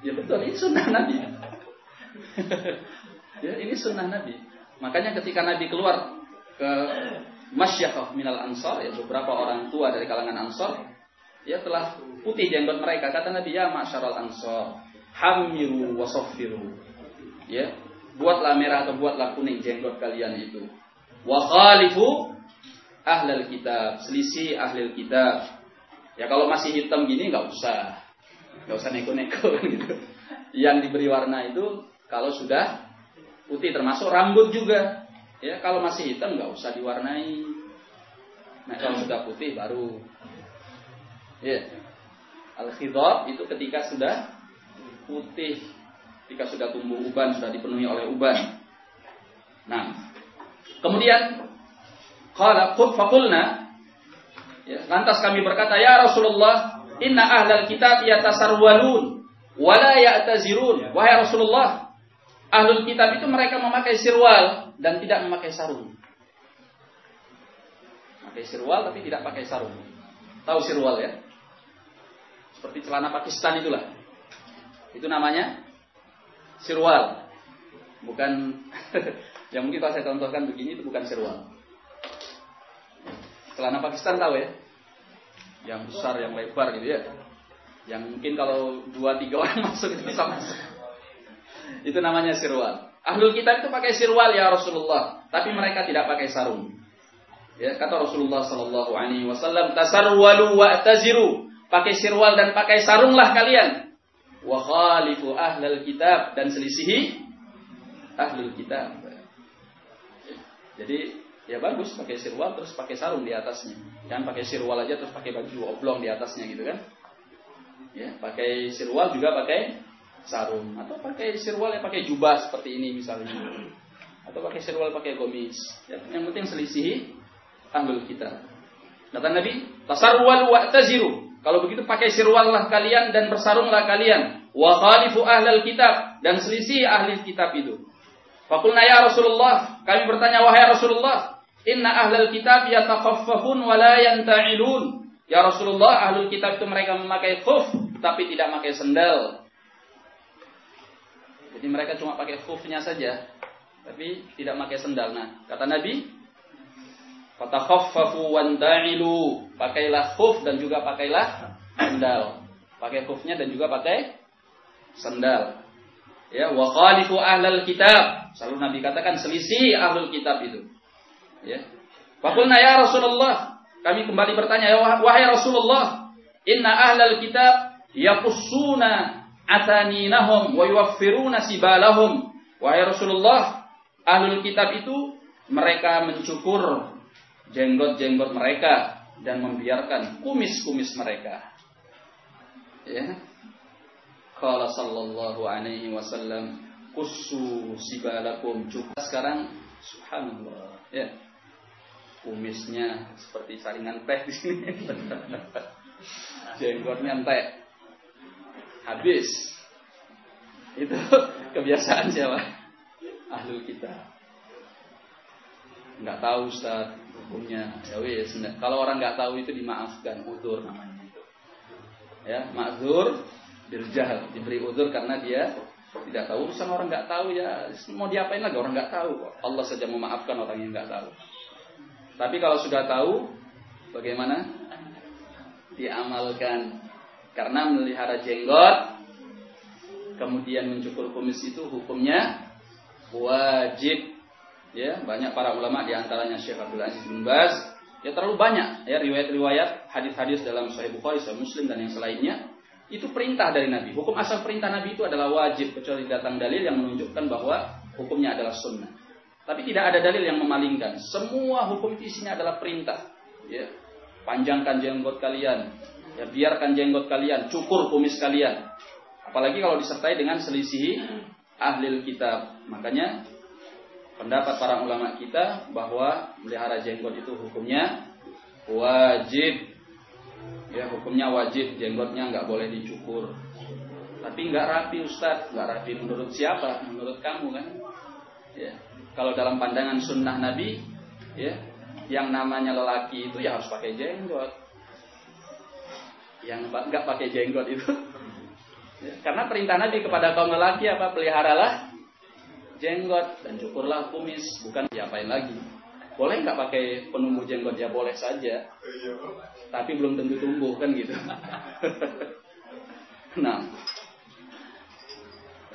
Ya betul, ini sunnah Nabi. ya ini sunnah Nabi. Makanya ketika Nabi keluar ke Masyakoh minal ansor, ya beberapa orang tua dari kalangan ansor, ya telah putih jenggot mereka. Kata Nabi, ya masyaral ansor, hamiru wasofiru. Ya, buatlah merah atau buatlah kuning jenggot kalian itu. Wa khalifu ahlal kitab, selisih ahlil kitab. Ya kalau masih hitam gini nggak usah, nggak usah neko-neko gitu. Yang diberi warna itu kalau sudah putih termasuk rambut juga. Ya kalau masih hitam nggak usah diwarnai. Nah kalau sudah putih baru. Ya. Al khidab itu ketika sudah putih Ketika sudah tumbuh uban, sudah dipenuhi oleh uban. Nah, kemudian qala faqulna ya, lantas kami berkata, "Ya Rasulullah, inna ahlal kitab yatasarwalun wa la ya'tazirun." Wahai Rasulullah, ahlul kitab itu mereka memakai sirwal dan tidak memakai sarung. Pakai sirwal tapi tidak pakai sarung. Tahu sirwal ya? Seperti celana Pakistan itulah. Itu namanya sirwal. Bukan yang mungkin kalau saya contohkan begini itu bukan sirwal. Celana Pakistan tahu ya? Yang besar, yang lebar gitu ya. Yang mungkin kalau dua tiga orang masuk itu bisa masuk. Itu namanya sirwal. Ahlul kitab itu pakai sirwal ya Rasulullah, tapi mereka tidak pakai sarung. Ya, kata Rasulullah sallallahu alaihi wasallam, "Tasarwalu wa taziru." Pakai sirwal dan pakai sarunglah kalian wa khalifu ahlal kitab dan selisihi ahlul kitab. Jadi ya bagus pakai sirwal terus pakai sarung di atasnya. Jangan pakai sirwal aja terus pakai baju oblong di atasnya gitu kan. Ya, pakai sirwal juga pakai sarung atau pakai sirwal ya pakai jubah seperti ini misalnya. Atau pakai sirwal pakai gomis. Ya, yang penting selisihi ahlul kitab. Kata Nabi, tasarwal wa taziru. Kalau begitu pakai sirwallah kalian dan bersarunglah kalian. Wa khalifu ahlal kitab dan selisih ahli kitab itu. Fakulna ya Rasulullah, kami bertanya wahai Rasulullah, inna ahlal kitab yatakhaffafun wa la yanta'ilun. Ya Rasulullah, ahlul kitab itu mereka memakai khuf tapi tidak memakai sendal. Jadi mereka cuma pakai khufnya saja, tapi tidak memakai sendal. Nah, kata Nabi, Fatakhaffafu wanta'ilu. Pakailah khuf dan juga pakailah sandal. Pakai khufnya dan juga pakai sandal. Ya, wa khalifu ahlal kitab. Selalu Nabi katakan selisih ahlul kitab itu. Ya. Fakulna ya Rasulullah. Kami kembali bertanya, ya wahai Rasulullah, inna ahlal kitab yaqussuna ataninahum wa yuwaffiruna sibalahum. Wahai Rasulullah, ahlul kitab itu mereka mencukur jenggot-jenggot mereka dan membiarkan kumis-kumis mereka. Ya. Qala sallallahu alaihi wasallam kusu sibalakum. Cukup sekarang subhanallah. Ya. Kumisnya seperti saringan teh di sini. Jenggotnya teh habis. Itu kebiasaan siapa? Ahlu kita nggak tahu Ustaz hukumnya. Ya wis kalau orang nggak tahu itu dimaafkan udur namanya itu. Ya makzur dirjahal diberi udur karena dia tidak tahu. Urusan orang nggak tahu ya mau diapain lagi orang nggak tahu Allah saja memaafkan orang yang nggak tahu. Tapi kalau sudah tahu bagaimana? Diamalkan. Karena melihara jenggot kemudian mencukur kumis itu hukumnya wajib. Ya banyak para ulama di antaranya Syekh Abdul Aziz bin Baz. Ya terlalu banyak ya riwayat-riwayat hadis-hadis dalam Sahih Bukhari, Sahih Muslim dan yang selainnya itu perintah dari Nabi. Hukum asal perintah Nabi itu adalah wajib kecuali datang dalil yang menunjukkan bahwa hukumnya adalah sunnah. Tapi tidak ada dalil yang memalingkan. Semua hukum isinya adalah perintah. Ya. Panjangkan jenggot kalian, ya biarkan jenggot kalian, cukur kumis kalian. Apalagi kalau disertai dengan selisih ahli kitab. Makanya pendapat para ulama kita bahwa melihara jenggot itu hukumnya wajib. Ya, hukumnya wajib, jenggotnya nggak boleh dicukur. Tapi nggak rapi Ustaz, nggak rapi menurut siapa? Menurut kamu kan? Ya. Kalau dalam pandangan sunnah Nabi, ya, yang namanya lelaki itu ya harus pakai jenggot. Yang nggak pakai jenggot itu, ya, karena perintah Nabi kepada kaum lelaki apa? Peliharalah jenggot dan cukurlah kumis, bukan diapain lagi. Boleh nggak pakai penumbuh jenggot ya boleh saja, tapi belum tentu tumbuh kan gitu. nah,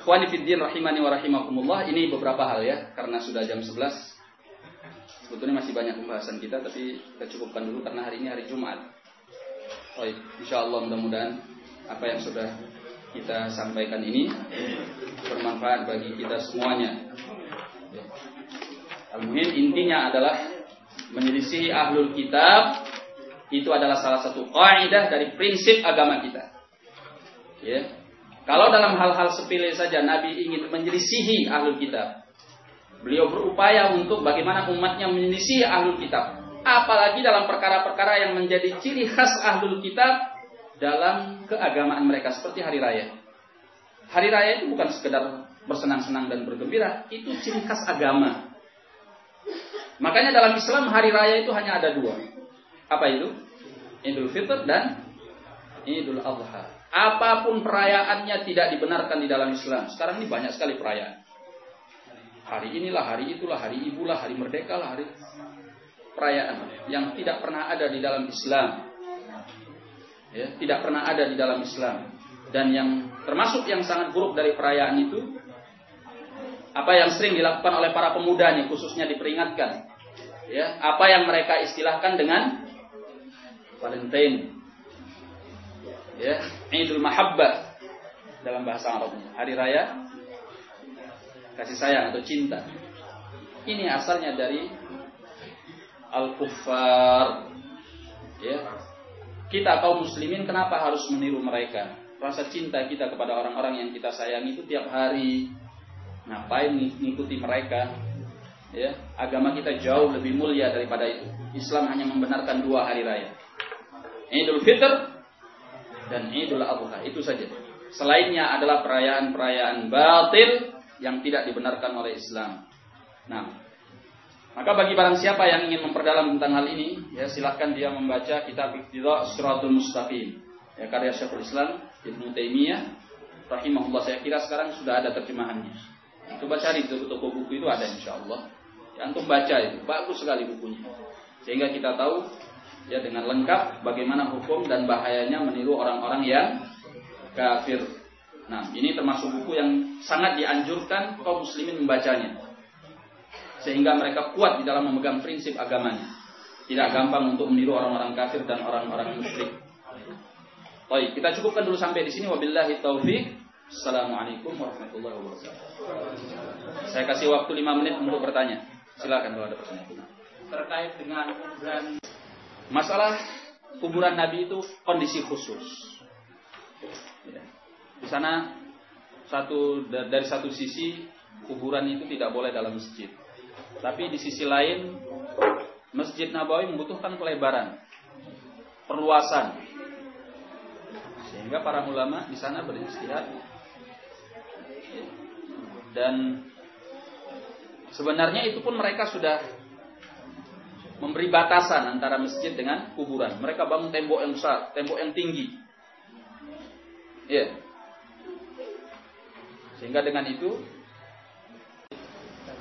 Ikhwani rahimani wa ini beberapa hal ya karena sudah jam 11 sebetulnya masih banyak pembahasan kita tapi kita cukupkan dulu karena hari ini hari Jumat. Baik, insya Allah mudah-mudahan apa yang sudah kita sampaikan ini bermanfaat bagi kita semuanya. Al-Muhim intinya adalah menyelisihi ahlul kitab itu adalah salah satu kaidah dari prinsip agama kita. Ya. Kalau dalam hal-hal sepele saja Nabi ingin menyelisihi ahlul kitab. Beliau berupaya untuk bagaimana umatnya menyelisihi ahlul kitab. Apalagi dalam perkara-perkara yang menjadi ciri khas ahlul kitab dalam keagamaan mereka seperti hari raya. Hari raya itu bukan sekedar bersenang-senang dan bergembira, itu ciri khas agama. Makanya dalam Islam hari raya itu hanya ada dua. Apa itu? Idul Fitr dan Idul Adha. Apa pun perayaannya tidak dibenarkan di dalam Islam. Sekarang ini banyak sekali perayaan. Hari inilah, hari itulah, hari ibulah, hari merdeka lah, hari perayaan yang tidak pernah ada di dalam Islam. Ya, tidak pernah ada di dalam Islam. Dan yang termasuk yang sangat buruk dari perayaan itu apa yang sering dilakukan oleh para pemuda nih khususnya diperingatkan. Ya apa yang mereka istilahkan dengan Valentine. Ya Idul Mahabbah. Dalam bahasa Arabnya. Hari raya kasih sayang atau cinta. Ini asalnya dari al-kuffar. Ya kita kaum muslimin kenapa harus meniru mereka? Rasa cinta kita kepada orang-orang yang kita sayangi itu tiap hari. Ngapain ngikuti mereka? Ya, agama kita jauh lebih mulia daripada itu. Islam hanya membenarkan dua hari raya. Idul Fitr dan Idul Adha. Itu saja. Selainnya adalah perayaan-perayaan batil yang tidak dibenarkan oleh Islam. Nah, maka bagi barang siapa yang ingin memperdalam tentang hal ini, ya silahkan dia membaca kitab Iqtida Suratul Mustaqim. Ya, karya Syekhul Islam Ibnu Taimiyah rahimahullah saya kira sekarang sudah ada terjemahannya. Coba cari di toko buku itu ada insya Allah. Ya, antum baca itu bagus sekali bukunya. Sehingga kita tahu ya dengan lengkap bagaimana hukum dan bahayanya meniru orang-orang yang kafir. Nah, ini termasuk buku yang sangat dianjurkan kaum muslimin membacanya. Sehingga mereka kuat di dalam memegang prinsip agamanya. Tidak gampang untuk meniru orang-orang kafir dan orang-orang musyrik. Baik, kita cukupkan dulu sampai di sini. Wabillahi taufik. Assalamualaikum warahmatullahi wabarakatuh. Saya kasih waktu 5 menit untuk bertanya. Silakan kalau ada pertanyaan. Terkait dengan kuburan masalah kuburan Nabi itu kondisi khusus. Ya. Di sana satu dari satu sisi kuburan itu tidak boleh dalam masjid. Tapi di sisi lain Masjid Nabawi membutuhkan pelebaran, perluasan. Sehingga para ulama di sana beristirahat dan sebenarnya itu pun mereka sudah memberi batasan antara masjid dengan kuburan. Mereka bangun tembok yang besar, tembok yang tinggi. Ya. Sehingga dengan itu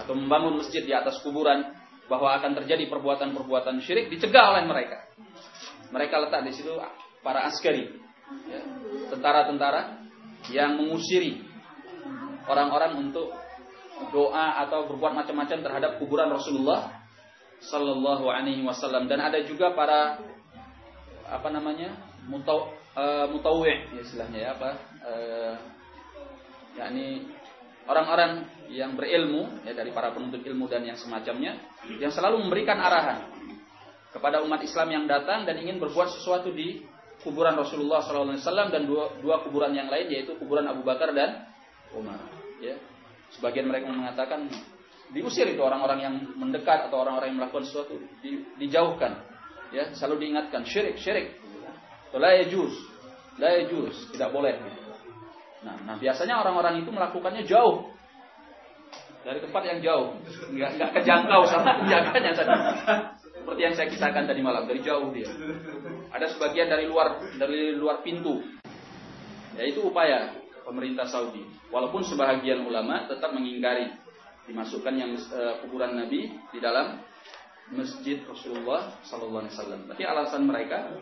atau membangun masjid di atas kuburan bahwa akan terjadi perbuatan-perbuatan syirik dicegah oleh mereka. Mereka letak di situ para askari, ya, tentara-tentara yang mengusiri orang-orang untuk doa atau berbuat macam-macam terhadap kuburan Rasulullah Sallallahu Alaihi Wasallam dan ada juga para apa namanya mutaw, uh, mutawwi istilahnya ya apa uh, yakni orang-orang yang berilmu ya dari para penuntut ilmu dan yang semacamnya yang selalu memberikan arahan kepada umat Islam yang datang dan ingin berbuat sesuatu di kuburan Rasulullah SAW dan dua, dua kuburan yang lain yaitu kuburan Abu Bakar dan Umar. Ya. Sebagian mereka mengatakan diusir itu orang-orang yang mendekat atau orang-orang yang melakukan sesuatu di, dijauhkan. Ya, selalu diingatkan syirik, syirik. La yajuz, la yajuz, tidak boleh. Nah, nah biasanya orang-orang itu melakukannya jauh dari tempat yang jauh, nggak nggak kejangkau sama penjaganya tadi. Seperti yang saya kisahkan tadi malam dari jauh dia. Ada sebagian dari luar dari luar pintu. Ya itu upaya pemerintah Saudi. Walaupun sebahagian ulama tetap mengingkari dimasukkan yang uh, kuburan Nabi di dalam masjid Rasulullah Sallallahu Alaihi Wasallam. Tapi alasan mereka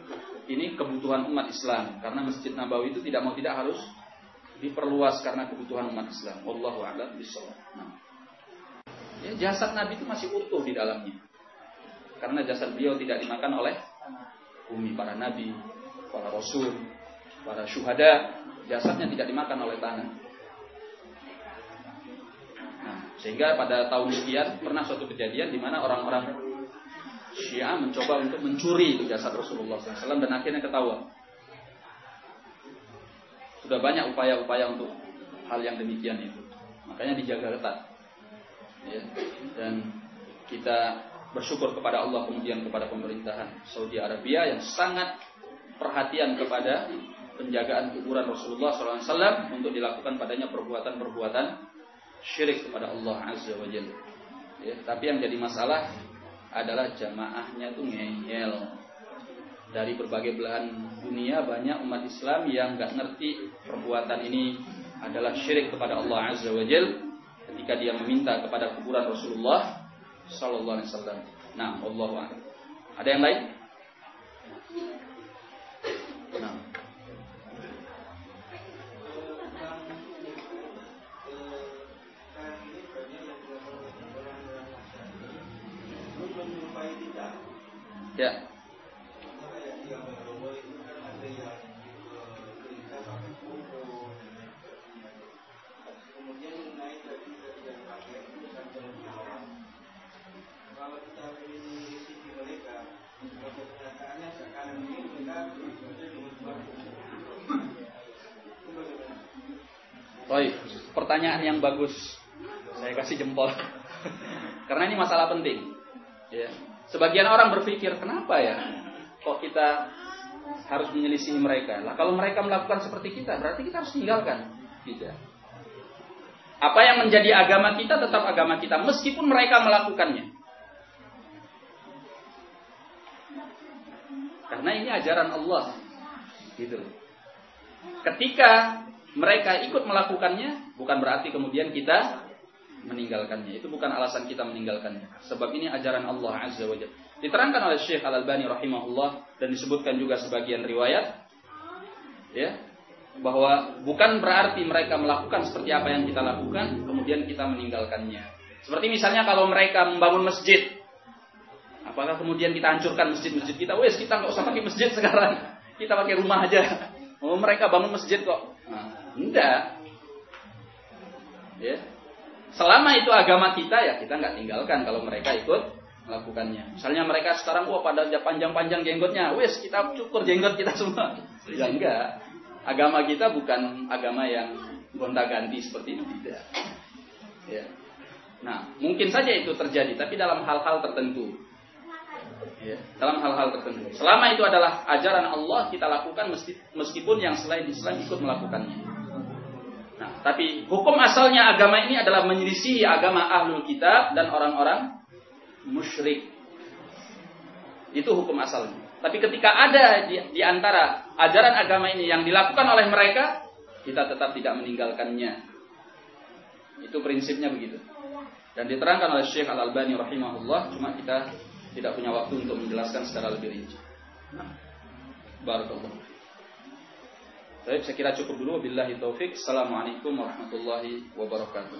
ini kebutuhan umat Islam karena masjid Nabawi itu tidak mau tidak harus diperluas karena kebutuhan umat Islam. Wallahu a'lam bishawab. Nah. Ya, jasad Nabi itu masih utuh di dalamnya. Karena jasad beliau tidak dimakan oleh bumi para nabi, para rasul, para syuhada, jasadnya tidak dimakan oleh tanah. Nah, sehingga pada tahun sekian pernah suatu kejadian di mana orang-orang Syiah mencoba untuk mencuri jasad Rasulullah SAW dan akhirnya ketahuan sudah banyak upaya-upaya untuk hal yang demikian itu. Makanya dijaga ketat. Ya. Dan kita bersyukur kepada Allah kemudian kepada pemerintahan Saudi Arabia yang sangat perhatian kepada penjagaan kuburan Rasulullah SAW untuk dilakukan padanya perbuatan-perbuatan syirik kepada Allah Azza wa Jalla. Ya, tapi yang jadi masalah adalah jamaahnya tuh ngeyel dari berbagai belahan dunia banyak umat Islam yang nggak ngerti perbuatan ini adalah syirik kepada Allah Azza wa Jal ketika dia meminta kepada kuburan Rasulullah Sallallahu Alaihi Wasallam. Nah, Allah Ada yang lain? Nah. Ya. Baik, pertanyaan yang bagus. Saya kasih jempol. Karena ini masalah penting. Ya. Sebagian orang berpikir, kenapa ya kok kita harus menyelisih mereka? Lah kalau mereka melakukan seperti kita, berarti kita harus tinggalkan. Tidak. Apa yang menjadi agama kita tetap agama kita meskipun mereka melakukannya. Karena ini ajaran Allah. Gitu. Ketika mereka ikut melakukannya, bukan berarti kemudian kita meninggalkannya. Itu bukan alasan kita meninggalkannya. Sebab ini ajaran Allah Azza wa Jalla. Diterangkan oleh Syekh Al-Albani rahimahullah dan disebutkan juga sebagian riwayat ya bahwa bukan berarti mereka melakukan seperti apa yang kita lakukan kemudian kita meninggalkannya. Seperti misalnya kalau mereka membangun masjid apakah kemudian kita hancurkan masjid-masjid kita? Wes kita nggak usah pakai masjid sekarang. Kita pakai rumah aja. Oh mereka bangun masjid kok. Nah, Enggak. Ya. Selama itu agama kita ya kita nggak tinggalkan kalau mereka ikut melakukannya. Misalnya mereka sekarang wah pada panjang-panjang jenggotnya, wes kita cukur jenggot kita semua. Ya enggak. Agama kita bukan agama yang gonta-ganti seperti ini tidak. Ya. Nah, mungkin saja itu terjadi, tapi dalam hal-hal tertentu. Ya, dalam hal-hal tertentu. Selama itu adalah ajaran Allah kita lakukan meskipun yang selain Islam ikut melakukannya. Tapi hukum asalnya agama ini adalah menyelisihi agama ahlul kitab dan orang-orang musyrik. Itu hukum asalnya. Tapi ketika ada di, di antara ajaran agama ini yang dilakukan oleh mereka, kita tetap tidak meninggalkannya. Itu prinsipnya begitu. Dan diterangkan oleh Syekh Al-Albani rahimahullah, cuma kita tidak punya waktu untuk menjelaskan secara lebih rinci. Nah, Barakallahu. Tapi saya kira cukup dulu. Billahi taufik. Assalamualaikum warahmatullahi wabarakatuh.